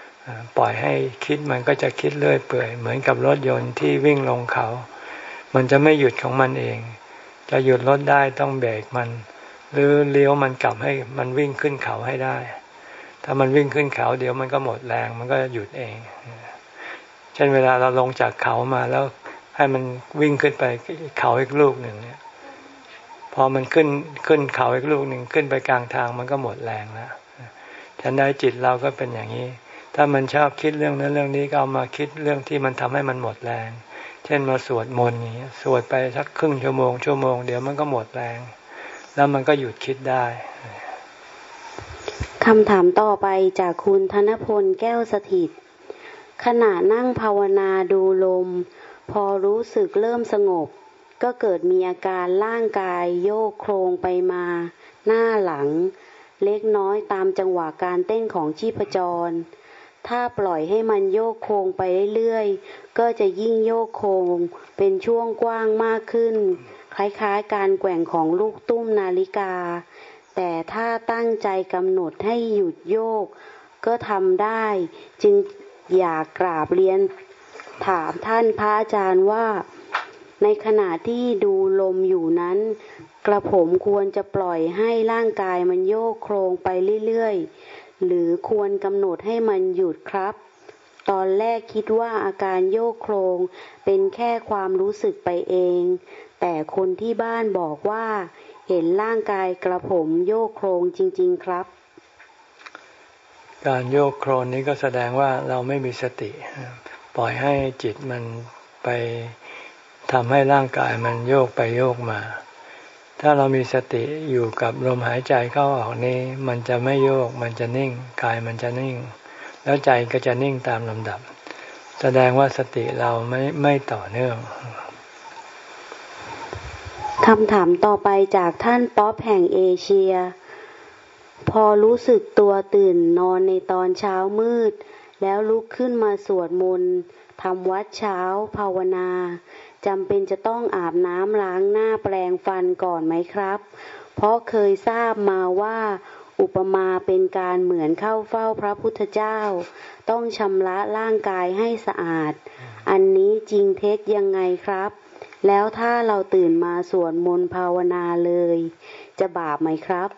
ำปล่อยให้คิดมันก็จะคิดเรื่อยเปื่อย เหมือนกับรถยนต์ที่วิ่งลงเขา มันจะไม่หยุดของมันเอง จะหยุดรถได้ต้องเบรกมัน หรือเลี้ยวมันกลับให้มันวิ่งขึ้นเขาให้ได้ ถ้ามันวิ่งขึ้นเขา เดี๋ยวมันก็หมดแรงมันก็หยุดเอง เช่นเวลาเราลงจากเขามาแล้วให้มันวิ่งขึ้นไปเขาอีกลูกหนึ่งเนี่ย พอมันขึ้นขึ้นเขาอีกลูกหนึ่งขึ้นไปกลางทางมันก็หมดแรงแล้วฉันได้จิตเราก็เป็นอย่างนี้ ถ้ามันชอบคิดเรื่องนั้นเรื่องนี้ก็เอามาคิดเรื่องที่มันทำให้มันหมดแรง เช่นมาสวดมนต์นี้สวดไปสักครึ่งชั่วโมงชั่วโมงเดี๋ยวมันก็หมดแรง แล้วมันก็หยุดคิดได้คำถามต่อไปจากคุณธนพลแก้วสถิต ขณะนั่งภาวนาดูลม พอรู้สึกเริ่มสงบ ก็เกิดมีอาการร่างกายโยกโครงไปมา หน้าหลัง เล็กน้อยตามจังหวะการเต้นของชีพจร ถ้าปล่อยให้มันโยกโคงไปเรื่อยๆ ก็จะยิ่งโยกโคงเป็นช่วงกว้างมากขึ้น คล้ายๆ การแกว่งของลูกตุ้มนาฬิกา แต่ถ้าตั้งใจกำหนดให้หยุดโยก ก็ทำได้ จึงอยากกราบเรียน ถามท่านพระอาจารย์ว่า ในขณะที่ดูลมอยู่นั้น กระผมควรจะปล่อยให้ร่างกายมันโยกโครงไปเรื่อยๆ หรือควรกำหนดให้มันหยุดครับ ตอนแรกคิดว่าอาการโยกโครง เป็นแค่ความรู้สึกไปเอง แต่คนที่บ้านบอกว่า เห็นร่างกายกระผมโยกโครงจริง ๆ ครับ การโยกโครนนี้ก็แสดงว่าเราไม่มีสติ ปล่อยให้จิตมันไปทำให้ร่างกายมันโยกไปโยกมา ถ้าเรามีสติอยู่กับลมหายใจเข้าออกนี้ มันจะไม่โยก มันจะนิ่ง กายมันจะนิ่ง แล้วใจก็จะนิ่งตามลำดับ แสดงว่าสติเราไม่ไม่ต่อเนื่องคำถามต่อไปจากท่านป๊อปแห่งเอเชีย พอรู้สึกตัวตื่นนอนในตอนเช้ามืด แล้วลุกขึ้นมาสวดมนต์ทำวัดเช้าภาวนา จำเป็นจะต้องอาบน้ำล้างหน้าแปลงฟันก่อนไหมครับ เพราะเคยทราบมาว่าอุปมาเป็นการเหมือนเข้าเฝ้าพระพุทธเจ้า ต้องชำระร่างกายให้สะอาด อันนี้จริงเท็จยังไงครับ แล้วถ้าเราตื่นมาสวดมนต์ภาวนาเลย จะบาปไหมครับ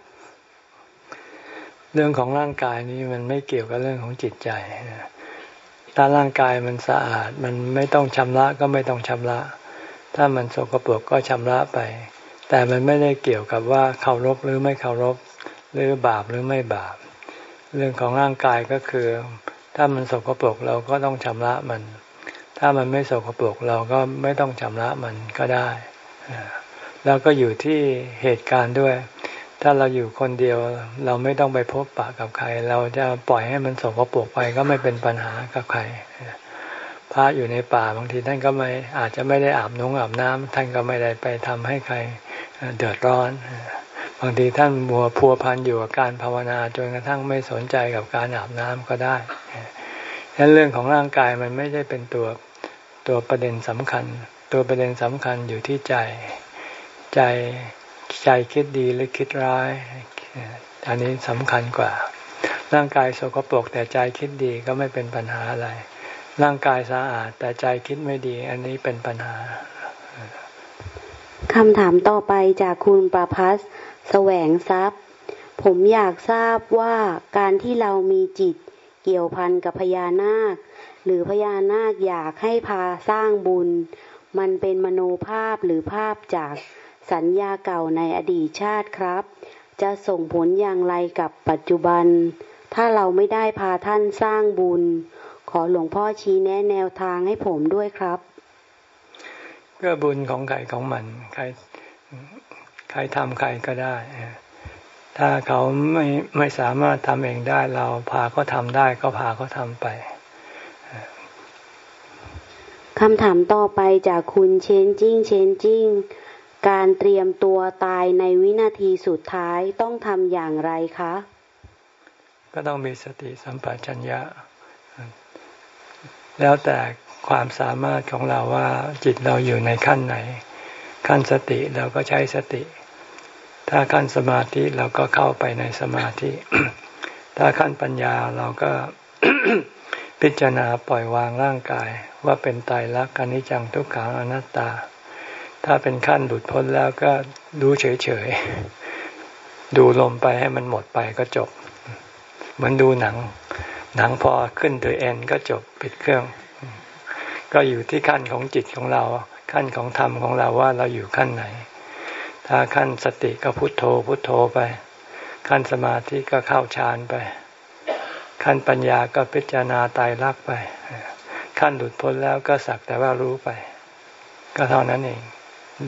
เรื่องของร่างกายนี้มันไม่เกี่ยวกับเรื่องของจิตใจ ถ้าร่างกายมันสะอาด มันไม่ต้องชำระก็ไม่ต้องชำระ ถ้ามันสกปรกก็ชำระไป แต่มันไม่ได้เกี่ยวกับว่าเคารพหรือไม่เคารพหรือบาปหรือไม่บาป เรื่องของร่างกายก็คือ ถ้ามันสกปรกเราก็ต้องชำระมัน ถ้ามันไม่สกปรกเราก็ไม่ต้องชำระมันก็ได้ แล้วก็อยู่ที่เหตุการณ์ด้วย ถ้าเราอยู่คนเดียวเราไม่ต้องไปพบปะกับใคร เราจะปล่อยให้มันสกปรกไปก็ไม่เป็นปัญหากับใครพระอยู่ในป่าบางทีท่านก็ไม่อาจจะไม่ได้อาบน้ำอาบน้ำท่านก็ไม่ได้ไปทำให้ใครเดือดร้อน บางทีท่านมัวพัวพันอยู่กับการภาวนาจนกระทั่งไม่สนใจกับการอาบน้ำก็ได้ดังนั้นเรื่องของร่างกายมันไม่ใช่เป็นตัวตัวประเด็นสำคัญ ตัวประเด็นสำคัญอยู่ที่ใจใจ ใจคิดดีหรือคิดร้าย อันนี้สำคัญกว่า ร่างกายสกปรกแต่ใจคิดดีก็ไม่เป็นปัญหาอะไร ร่างกายสะอาดแต่ใจคิดไม่ดี อันนี้เป็นปัญหาคำถามต่อไปจากคุณประพัสแสวงทรัพย์ ผมอยากทราบว่าการที่เรามีจิตเกี่ยวพันกับพญานาค หรือพญานาคอยากให้พาสร้างบุญ มันเป็นมโนภาพหรือภาพจาก สัญญาเก่าในอดีตชาติครับ จะส่งผลอย่างไรกับปัจจุบัน ถ้าเราไม่ได้พาท่านสร้างบุญ ขอหลวงพ่อชี้แนะแนวทางให้ผมด้วยครับ ก็บุญของใครของมัน ใครใครทำใครก็ได้ ถ้าเขาไม่ไม่สามารถทำเองได้ เราพาเขาทำได้ก็พาเขาทำไปคำถามต่อไปจากคุณเชนจิ้งเชนจิ้ง การเตรียมตัวตายในวินาทีสุดท้ายต้องทำอย่างไรคะ ก็ต้องมีสติสัมปชัญญะ แล้วแต่ความสามารถของเราว่าจิตเราอยู่ในขั้นไหน ขั้นสติเราก็ใช้สติ ถ้าขั้นสมาธิเราก็เข้าไปในสมาธิ ถ้าขั้นปัญญาเราก็พิจารณาปล่อยวางร่างกาย ว่าเป็นไตรลักษณ์อนิจจังทุกขังอนัตตา ถ้าเป็นขั้นหลุดพ้นแล้วก็ดูเฉยๆ ดูลมไปให้มันหมดไปก็จบ เหมือนดูหนัง หนังพอขึ้นโดยเอ็นก็จบปิดเครื่อง ก็อยู่ที่ขั้นของจิตของเรา ขั้นของธรรมของเราว่าเราอยู่ขั้นไหน ถ้าขั้นสติก็พุทโธพุทโธไป ขั้นสมาธิก็เข้าฌานไป ขั้นปัญญาก็พิจารณาตายรักไป ขั้นหลุดพ้นแล้วก็สักแต่ว่ารู้ไป ก็เท่านั้นเอง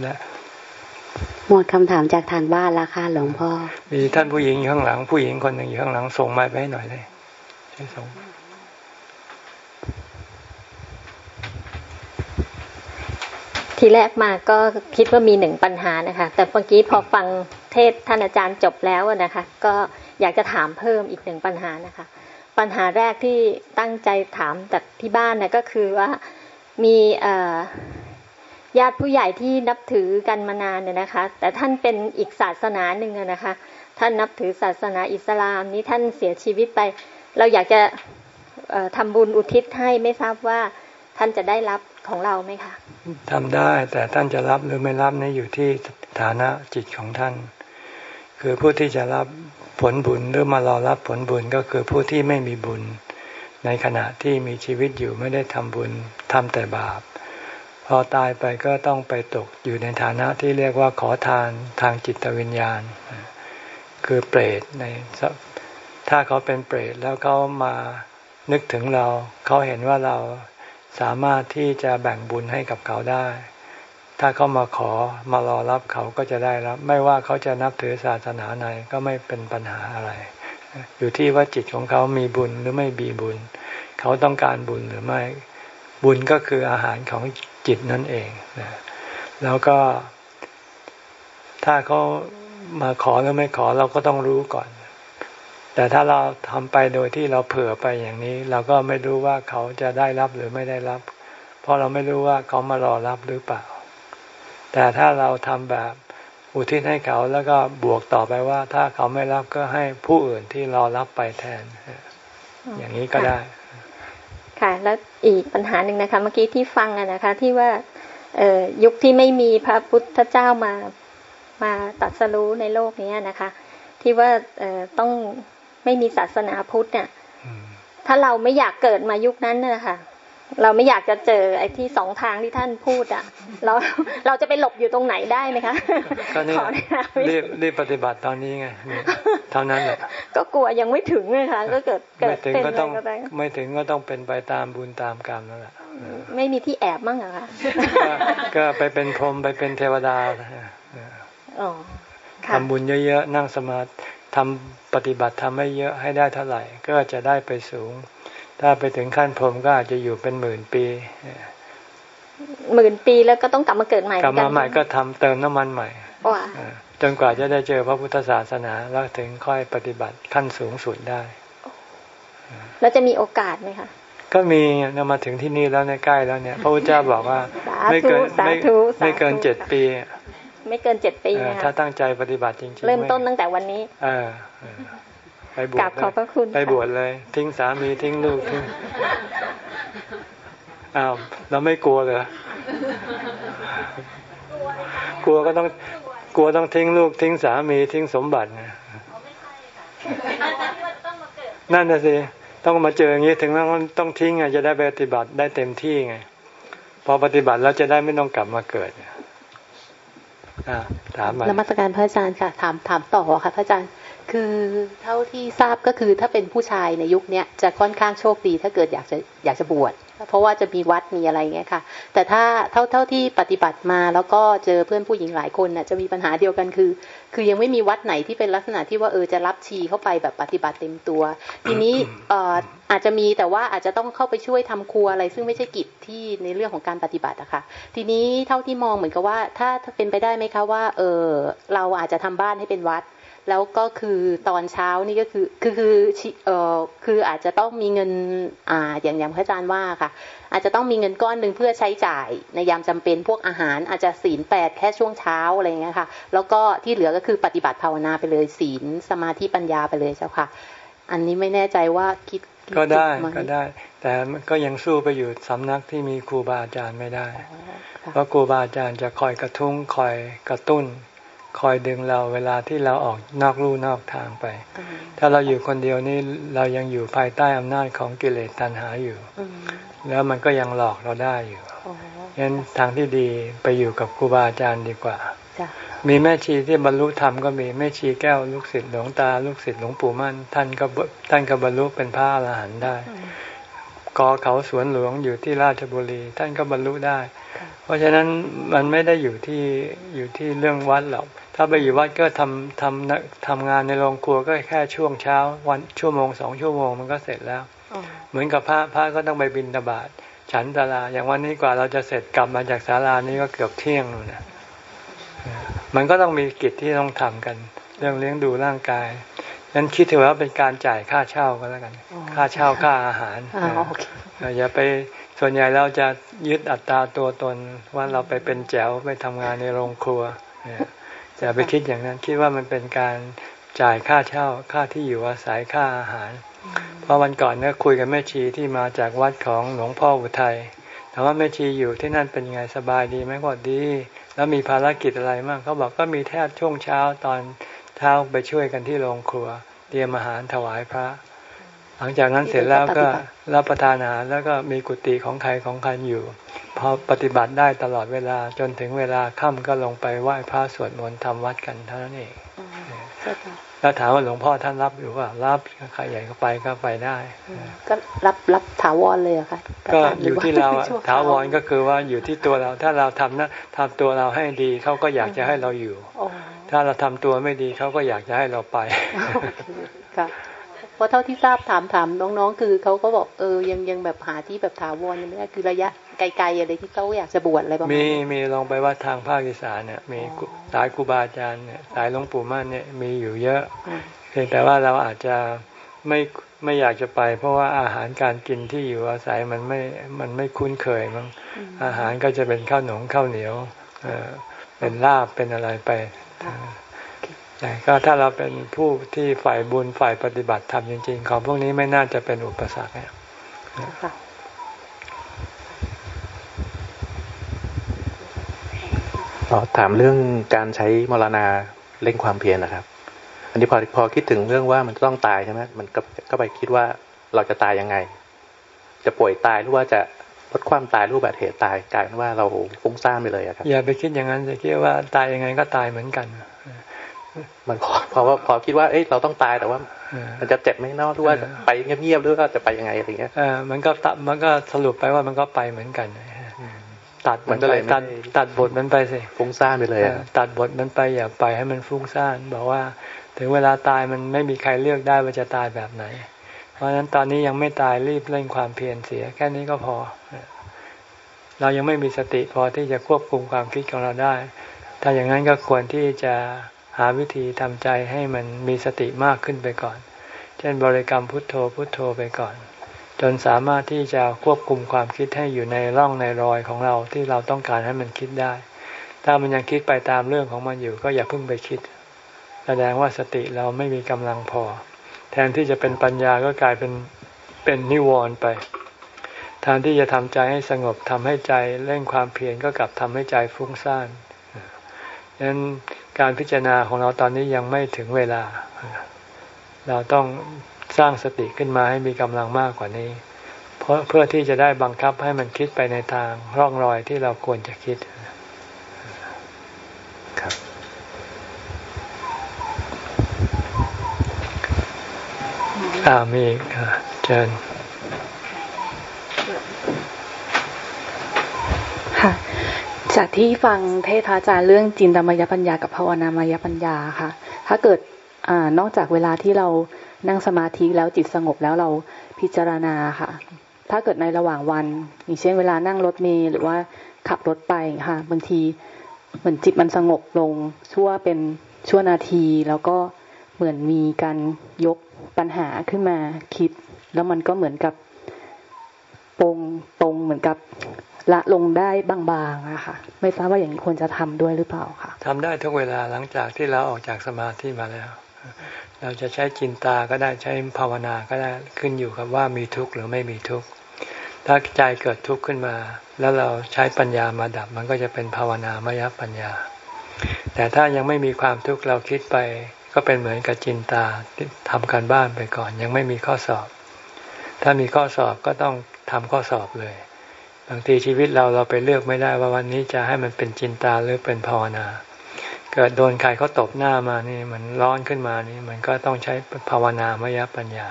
และหมดคำถามจากทางบ้านแล้วค่ะหลวงพ่อ มีท่านผู้หญิงอยู่ข้างหลัง ผู้หญิงคนหนึ่งอยู่ข้างหลัง ส่งมาไปให้หน่อยเลยใช่ส่งทีแรกมาก็คิดว่ามีหนึ่งปัญหานะคะ แต่เมื่อกี้พอฟังเทศท่านอาจารย์จบแล้วนะคะ ก็อยากจะถามเพิ่มอีกหนึ่งปัญหานะคะ ปัญหาแรกที่ตั้งใจถามจากที่บ้านนะก็คือว่ามี ญาติผู้ใหญ่ที่นับถือกันมานานเนี่ยนะคะ แต่ท่านเป็นอีกศาสนาหนึ่งนะคะ ท่านนับถือศาสนาอิสลามนี้ท่านเสียชีวิตไป เราอยากจะทำบุญอุทิศให้ไม่ทราบว่าท่านจะได้รับของเราไหมคะทำได้แต่ท่านจะรับหรือไม่รับนี่อยู่ที่ฐานะจิตของท่าน คือผู้ที่จะรับผลบุญหรือมารอรับผลบุญก็คือผู้ที่ไม่มีบุญ ในขณะที่มีชีวิตอยู่ไม่ได้ทำบุญทำแต่บาป พอตายไปก็ต้องไปตกอยู่ในฐานะที่เรียกว่าขอทานทางจิตวิญญาณ คือเปรตในถ้าเขาเป็นเปรตแล้วเขามานึกถึงเรา เขาเห็นว่าเราสามารถที่จะแบ่งบุญให้กับเขาได้ ถ้าเขามาขอมารอรับเขาก็จะได้รับ ไม่ว่าเขาจะนับถือศาสนาไหนก็ไม่เป็นปัญหาอะไร อยู่ที่ว่าจิตของเขามีบุญหรือไม่มีบุญ เขาต้องการบุญหรือไม่ บุญก็คืออาหารของ จิตนั่นเองนะแล้วก็ ถ้าเขามาขอหรือไม่ขอเราก็ต้องรู้ก่อน แต่ถ้าเราทำไปโดยที่เราเผื่อไปอย่างนี้ เราก็ไม่รู้ว่าเขาจะได้รับหรือไม่ได้รับ เพราะเราไม่รู้ว่าเขามารอรับหรือเปล่า แต่ถ้าเราทำแบบอุทิศให้เขาแล้วก็บวกต่อไปว่า ถ้าเขาไม่รับก็ให้ผู้อื่นที่รอรับไปแทน อย่างนี้ก็ได้ ค่ะ แล้วอีกปัญหาหนึ่งนะคะ เมื่อกี้ที่ฟังอะนะคะ ที่ว่าเอยุคที่ไม่มีพระพุทธเจ้ามามาตัดสรู้ในโลกนี้นะคะ ที่ว่าเอต้องไม่มีศาสนาพุทธเนี่ยถ้าเราไม่อยากเกิดมายุคนั้นนะคะ เราไม่อยากจะเจอไอ้ที่สองทางที่ท่านพูดอะ เราเราจะไปหลบอยู่ตรงไหนได้ไหมคะก็นี่รีบรีบปฏิบัติตอนนี้ไงเท่านั้นแหละก็กลัวยังไม่ถึงเลยค่ะก็เกิดเกิดเป็นก็ต้องไม่ถึงก็ต้องเป็นไปตามบุญตามกรรมนั่นแหละไม่มีที่แอบมั้งเหรอคะก็ไปเป็นพรหมไปเป็นเทวดาทำบุญเยอะๆนั่งสมาธิทำปฏิบัติทำให้เยอะให้ได้เท่าไหร่ ก็จะได้ไปสูง ถ้าไปถึงขั้นพรหมก็อาจจะอยู่เป็นหมื่นปีหมื่นปีแล้วก็ต้องกลับมาเกิดใหม่กลับมาใหม่ก็ทำเติมน้ำมันใหม่จนกว่าจะได้เจอพระพุทธศาสนาแล้วถึงค่อยปฏิบัติขั้นสูงสุดได้ แล้วจะมีโอกาสไหมคะก็มีเรามาถึงที่นี่แล้วในใกล้แล้วเนี่ย พระพุทธเจ้าบอกว่า ไม่เกินไม่ไม่เกินเจ็ดปี ไม่เกินเจ็ดปีนะคะถ้าตั้งใจปฏิบัติจริงๆ เริ่มต้นตั้งแต่วันนี้ เออ ไปบวชขอบพระคุณไปบวชเลย ทิ้งสามีทิ้งลูกทิ้งอ้าวเราไม่กลัวเลยกลัวก็ต้องกลัวต้องทิ้งลูกทิ้งสามีทิ้งสมบัตินะนั่นน่ะสิต้องมาเจออย่างนี้ถึงแล้วต้องทิ้งไงจะได้ปฏิบัติได้เต็มที่ไง พอปฏิบัติแล้วจะได้ไม่ต้องกลับมาเกิด ถามมานมัสการพระอาจารย์ค่ะถามถามต่อค่ะพระอาจารย์คือเท่าที่ทราบก็คือถ้าเป็นผู้ชายในยุคนี้จะค่อนข้างโชคดีถ้าเกิดอยากจะอยากจะบวช เพราะว่าจะมีวัดมีอะไรเงี้ยค่ะ แต่ถ้าเท่าเท่าที่ปฏิบัติมาแล้วก็เจอเพื่อนผู้หญิงหลายคนน่ะจะมีปัญหาเดียวกันคือ คือยังไม่มีวัดไหนที่เป็นลักษณะที่ว่าเออจะรับชีเข้าไปแบบปฏิบัติเต็มตัว ทีนี้เอ่ออาจจะมีแต่ว่าอาจจะต้องเข้าไปช่วยทำครัวอะไร ซึ่งไม่ใช่กิจที่ในเรื่องของการปฏิบัติอะค่ะ ทีนี้เท่าที่มองเหมือนกับว่า ถ้าเป็นไปได้ไหมคะว่า เออเราอาจจะทำบ้านให้เป็นวัด แล้วก็คือตอนเช้านี่ก็คือคือคือเอ่อคืออาจจะต้องมีเงินอ่าอย่างอย่างพระอาจารย์ว่าค่ะ อาจจะต้องมีเงินก้อนหนึ่งเพื่อใช้จ่ายในยามจำเป็นพวกอาหารอาจจะศีลแปดแค่ช่วงเช้าอะไรเงี้ยค่ะ แล้วก็ที่เหลือก็คือปฏิบัติภาวนาไปเลยศีลสมาธิปัญญาไปเลยเจ้าค่ะ อันนี้ไม่แน่ใจว่าคิดก็ได้ก็ได้ แต่ก็ยังสู้ไปอยู่สำนักที่มีครูบาอาจารย์ไม่ได้ เพราะครูบาอาจารย์จะคอยกระทุ้งคอยกระตุ้น คอยดึงเราเวลาที่เราออกนอกลู่นอกทางไป ถ้าเราอยู่คนเดียวนี่เรายังอยู่ภายใต้อำนาจของกิเลสตัณหาอยู่ แล้วมันก็ยังหลอกเราได้อยู่งั้นทางที่ดีไปอยู่กับครูบาอาจารย์ดีกว่า มีแม่ชีที่บรรลุธรรมก็มีแม่ชีแก้วลูกศิษย์หลวงตาลูกศิษย์หลวงปู่มั่น ท่านก็ท่านก็บรรลุเป็นพระอรหันต์ได้กอเขาสวนหลวงอยู่ที่ราชบุรี ท่านก็บรรลุได้ เพราะฉะนั้นมันไม่ได้อยู่ที่อยู่ที่เรื่องวัดหรอก ถ้าไปอยู่วัดก็ทำทำทำงานในโรงครัวก็แค่ช่วงเช้า วันชั่วโมงสองชั่วโมงมันก็เสร็จแล้ว เหมือนกับพระพระก็ต้องไปบินตบาทฉันศาลาอย่างวันนี้กว่าเราจะเสร็จกลับมาจากศาลานี้ก็เกือบเที่ยงแล้วนะมันก็ต้องมีกิจที่ต้องทำกัน เรื่องเลี้ยงดูร่างกายนั้นคิดถือว่าเป็นการจ่ายค่าเช่าก็แล้วกัน ค่าเช่าค่าอาหารอย่าไป ส่วนใหญ่เราจะยึดอัตราตัวตนว่าเราไปเป็นแจ๋วไปทำงานในโรงครัวอย่าไปคิดอย่างนั้น คิดว่ามันเป็นการจ่ายค่าเช่าค่าที่อยู่อาศัยค่าอาหาร เพราะวันก่อนเนี่ยคุยกับแม่ชีที่มาจากวัดของหลวงพ่ออุทัยถามว่าแม่ชีอยู่ที่นั่นเป็นไงสบายดีไหมก็ดี แล้วมีภารกิจอะไรบ้างเขาบอกก็มีแค่ช่วงเช้าตอนเช้าไปช่วยกันที่โรงครัว เตรียมอาหารถวายพระ หลังจากนั้นเสร็จแล้วก็รับประทานอาหารแล้วก็มีกุฏิของใครของใครอยู่พอปฏิบัติได้ตลอดเวลาจนถึงเวลาค่ำก็ลงไปไหว้พระสวดมนต์ทำวัดกันเท่านั้นเองแล้วถามว่าหลวงพ่อท่านรับอยู่ว่ารับใครใหญ่ก็ไปก็ไปได้ ก็รับรับถาวรเลยอะค่ะก็อยู่ที่เราถาวรก็คือว่าอยู่ที่ตัวเราถ้าเราทำนะทำตัวเราให้ดีเขาก็อยากจะให้เราอยู่ ถ้าเราทำตัวไม่ดีเขาก็อยากจะให้เราไปค่ะ เพราะเท่าที่ทราบถามถามน้องๆ คือเขาก็บอกเออยังยังแบบหาที่แบบถาวรยังไม่ได้คือระยะไกลๆอะไรที่เขาอยากจะบวชอะไรประมาณมีมีลองไปว่าทางภาคอีสานเนี่ยมีสายครูบาอาจารย์เนี่ยสายหลวงปู่มั่นเนี่ยมีอยู่เยอะเพียงแต่ว่าเราอาจจะไม่ไม่อยากจะไป เพราะว่าอาหารการกินที่อยู่อาศัยมันไม่มันไม่คุ้นเคยมั้งอาหารก็จะเป็นข้าวหนงข้าวเหนียวเออเป็นลาบเป็นอะไรไป แต่ก็ถ้าเราเป็นผู้ที่ฝ่ายบุญฝ่ายปฏิบัติธรรมจริง ๆ ของพวกนี้ไม่น่าจะเป็นอุปสรรคเนี่ยถามเรื่องการใช้มรณาเล่งความเพียรนะครับนนี้พอพอคิดถึงเรื่องว่ามันต้องตายใช่ไหมมันก็ก็ไปคิดว่าเราจะตายยังไง จะป่วยตายหรือว่าจะลดความตายรูปแบบเหตุตายกลายเป็นว่าเราฟุ้งซ่านไปเลยครับอย่าไปคิดอย่างนั้นจะคิดว่าตายยังไงก็ตายเหมือนกัน มันพอว่าพอคิดว่าเอ้ยเราต้องตายแต่ว่า มันจะเจ็บไม่นอกหรือว่าไปเงียบๆหรือว่าจะไปยังไงอะไรเงี้ยอ่ามันก็ตัดมันก็สรุปไปว่ามันก็ไปเหมือนกันตัดมันไปตัดตัดบทมันไปสิฟุ้งซ่านไปเลยตัดบทมันไปอย่าไปให้มันฟุ้งซ่านบอกว่า ถึงเวลาตายมันไม่มีใครเลือกได้ว่าจะตายแบบไหน เพราะฉะนั้นตอนนี้ยังไม่ตายรีบเร่งความเพียรเสีย แค่นี้ก็พอ เรายังไม่มีสติพอที่จะควบคุมความคิดของเราได้ ถ้าอย่างนั้นก็ควรที่จะ หาวิธีทำใจให้มันมีสติมากขึ้นไปก่อน เช่นบริกรรมพุทโธพุทโธไปก่อน จนสามารถที่จะควบคุมความคิดให้อยู่ในร่องในรอยของเราที่เราต้องการให้มันคิดได้ ถ้ามันยังคิดไปตามเรื่องของมันอยู่ก็อย่าเพิ่งไปคิด แสดงว่าสติเราไม่มีกำลังพอ แทนที่จะเป็นปัญญาก็กลายเป็นเป็นนิวรณ์ไปแทนที่จะทำใจให้สงบทำให้ใจเร่งความเพียรก็กลับทำให้ใจฟุ้งซ่าน ดังนั้นการพิจารณาของเราตอนนี้ยังไม่ถึงเวลา เราต้องสร้างสติขึ้นมาให้มีกำลังมากกว่านี้ เพราะเพื่อที่จะได้บังคับให้มันคิดไปในทางร่องรอยที่เราควรจะคิดครับ อ่ามีเชิญค่ะ จากที่ฟังเทศอาจารย์เรื่องจินตมยปัญญากับภาวนามยปัญญาค่ะ ถ้าเกิดอนอกจากเวลาที่เรานั่งสมาธิแล้วจิตสงบแล้วเราพิจารณาค่ะ ถ้าเกิดในระหว่างวัน อย่างเช่นเวลานั่งรถเมล์หรือว่าขับรถไปค่ะ บางทีเหมือนจิตมันสงบลงชั่วเป็นชั่วนาที แล้วก็เหมือนมีการยกปัญหาขึ้นมาคิด แล้วมันก็เหมือนกับปรงตรงเหมือนกับ ละลงได้บางๆอะค่ะ ไม่ทราบว่าอย่างนี้ควรจะทำด้วยหรือเปล่าค่ะทำได้ทุกเวลาหลังจากที่เราออกจากสมาธิมาแล้ว เราจะใช้จินตาก็ได้ใช้ภาวนาก็ได้ขึ้นอยู่กับว่ามีทุกข์หรือไม่มีทุกข์ ถ้าใจเกิดทุกข์ขึ้นมา แล้วเราใช้ปัญญามาดับมันก็จะเป็นภาวนามยปัญญา แต่ถ้ายังไม่มีความทุกข์เราคิดไป ก็เป็นเหมือนกับจินตาทำการบ้านไปก่อน ยังไม่มีข้อสอบ ถ้ามีข้อสอบก็ต้องทำข้อสอบเลย บางทีชีวิตเราเราไปเลือกไม่ได้ว่าวันนี้จะให้มันเป็นจินตาหรือเป็นภาวนา เกิดโดนใครเขาตบหน้ามานี่มันร้อนขึ้นมานี่มันก็ต้องใช้ภาวนามยปัญญา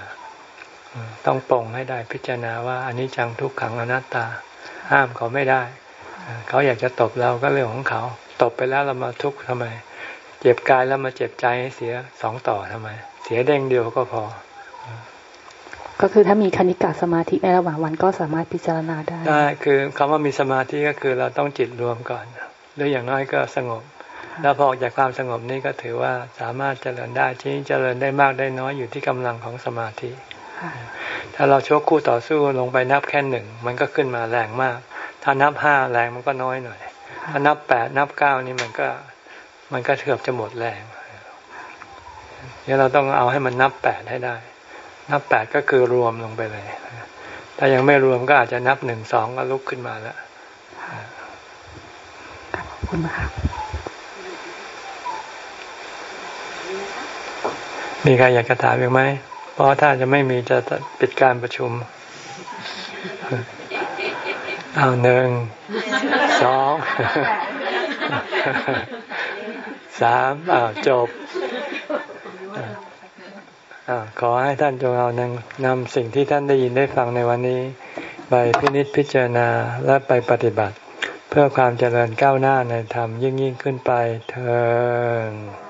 ต้องปรงให้ได้พิจารณาว่าอันนี้จังทุกขังอนัตตา ห้ามเขาไม่ได้ เขาอยากจะตบเราก็เรื่องของเขา ตบไปแล้วเรามาทุกข์ทำไม เจ็บกายแล้วมาเจ็บใจให้เสียสองต่อทำไม เสียเด้งเดียวก็พอ ก็คือถ้ามีคณิกาสมาธิในระหว่างวันก็สามารถพิจารณาได้ได้คือคำว่ามีสมาธิก็คือเราต้องจิตรวมก่อนหรืออย่างน้อยก็สงบ แล้วพอออกจากความสงบนี้ก็ถือว่าสามารถเจริญได้ที่เจริญได้มากได้น้อยอยู่ที่กำลังของสมาธิ ถ้าเราชกคู่ต่อสู้ลงไปนับแค่หนึ่งมันก็ขึ้นมาแรงมาก ถ้านับห้าแรงมันก็น้อยหน่อย ถ้านับแปดนับเก้านี่มันก็มันก็เถือบจะหมดแรงเนี่ยเราต้องเอาให้มันนับแปดให้ได้ นับแปดก็คือรวมลงไปเลย ถ้ายังไม่รวมก็อาจจะนับหนึ่งสองก็ลุกขึ้นมาแล้วขอบคุณมากมีใครอยากจะถามอีกไหม เพราะถ้าจะไม่มีจะปิดการประชุม เอาหนึ่ง สอง สามอ้าวจบ ขอให้ท่านจงเอานำสิ่งที่ท่านได้ยินได้ฟังในวันนี้ ไปพินิจพิจารณาและไปปฏิบัติ เพื่อความเจริญก้าวหน้าในธรรมยิ่งยิ่งขึ้นไปเธอ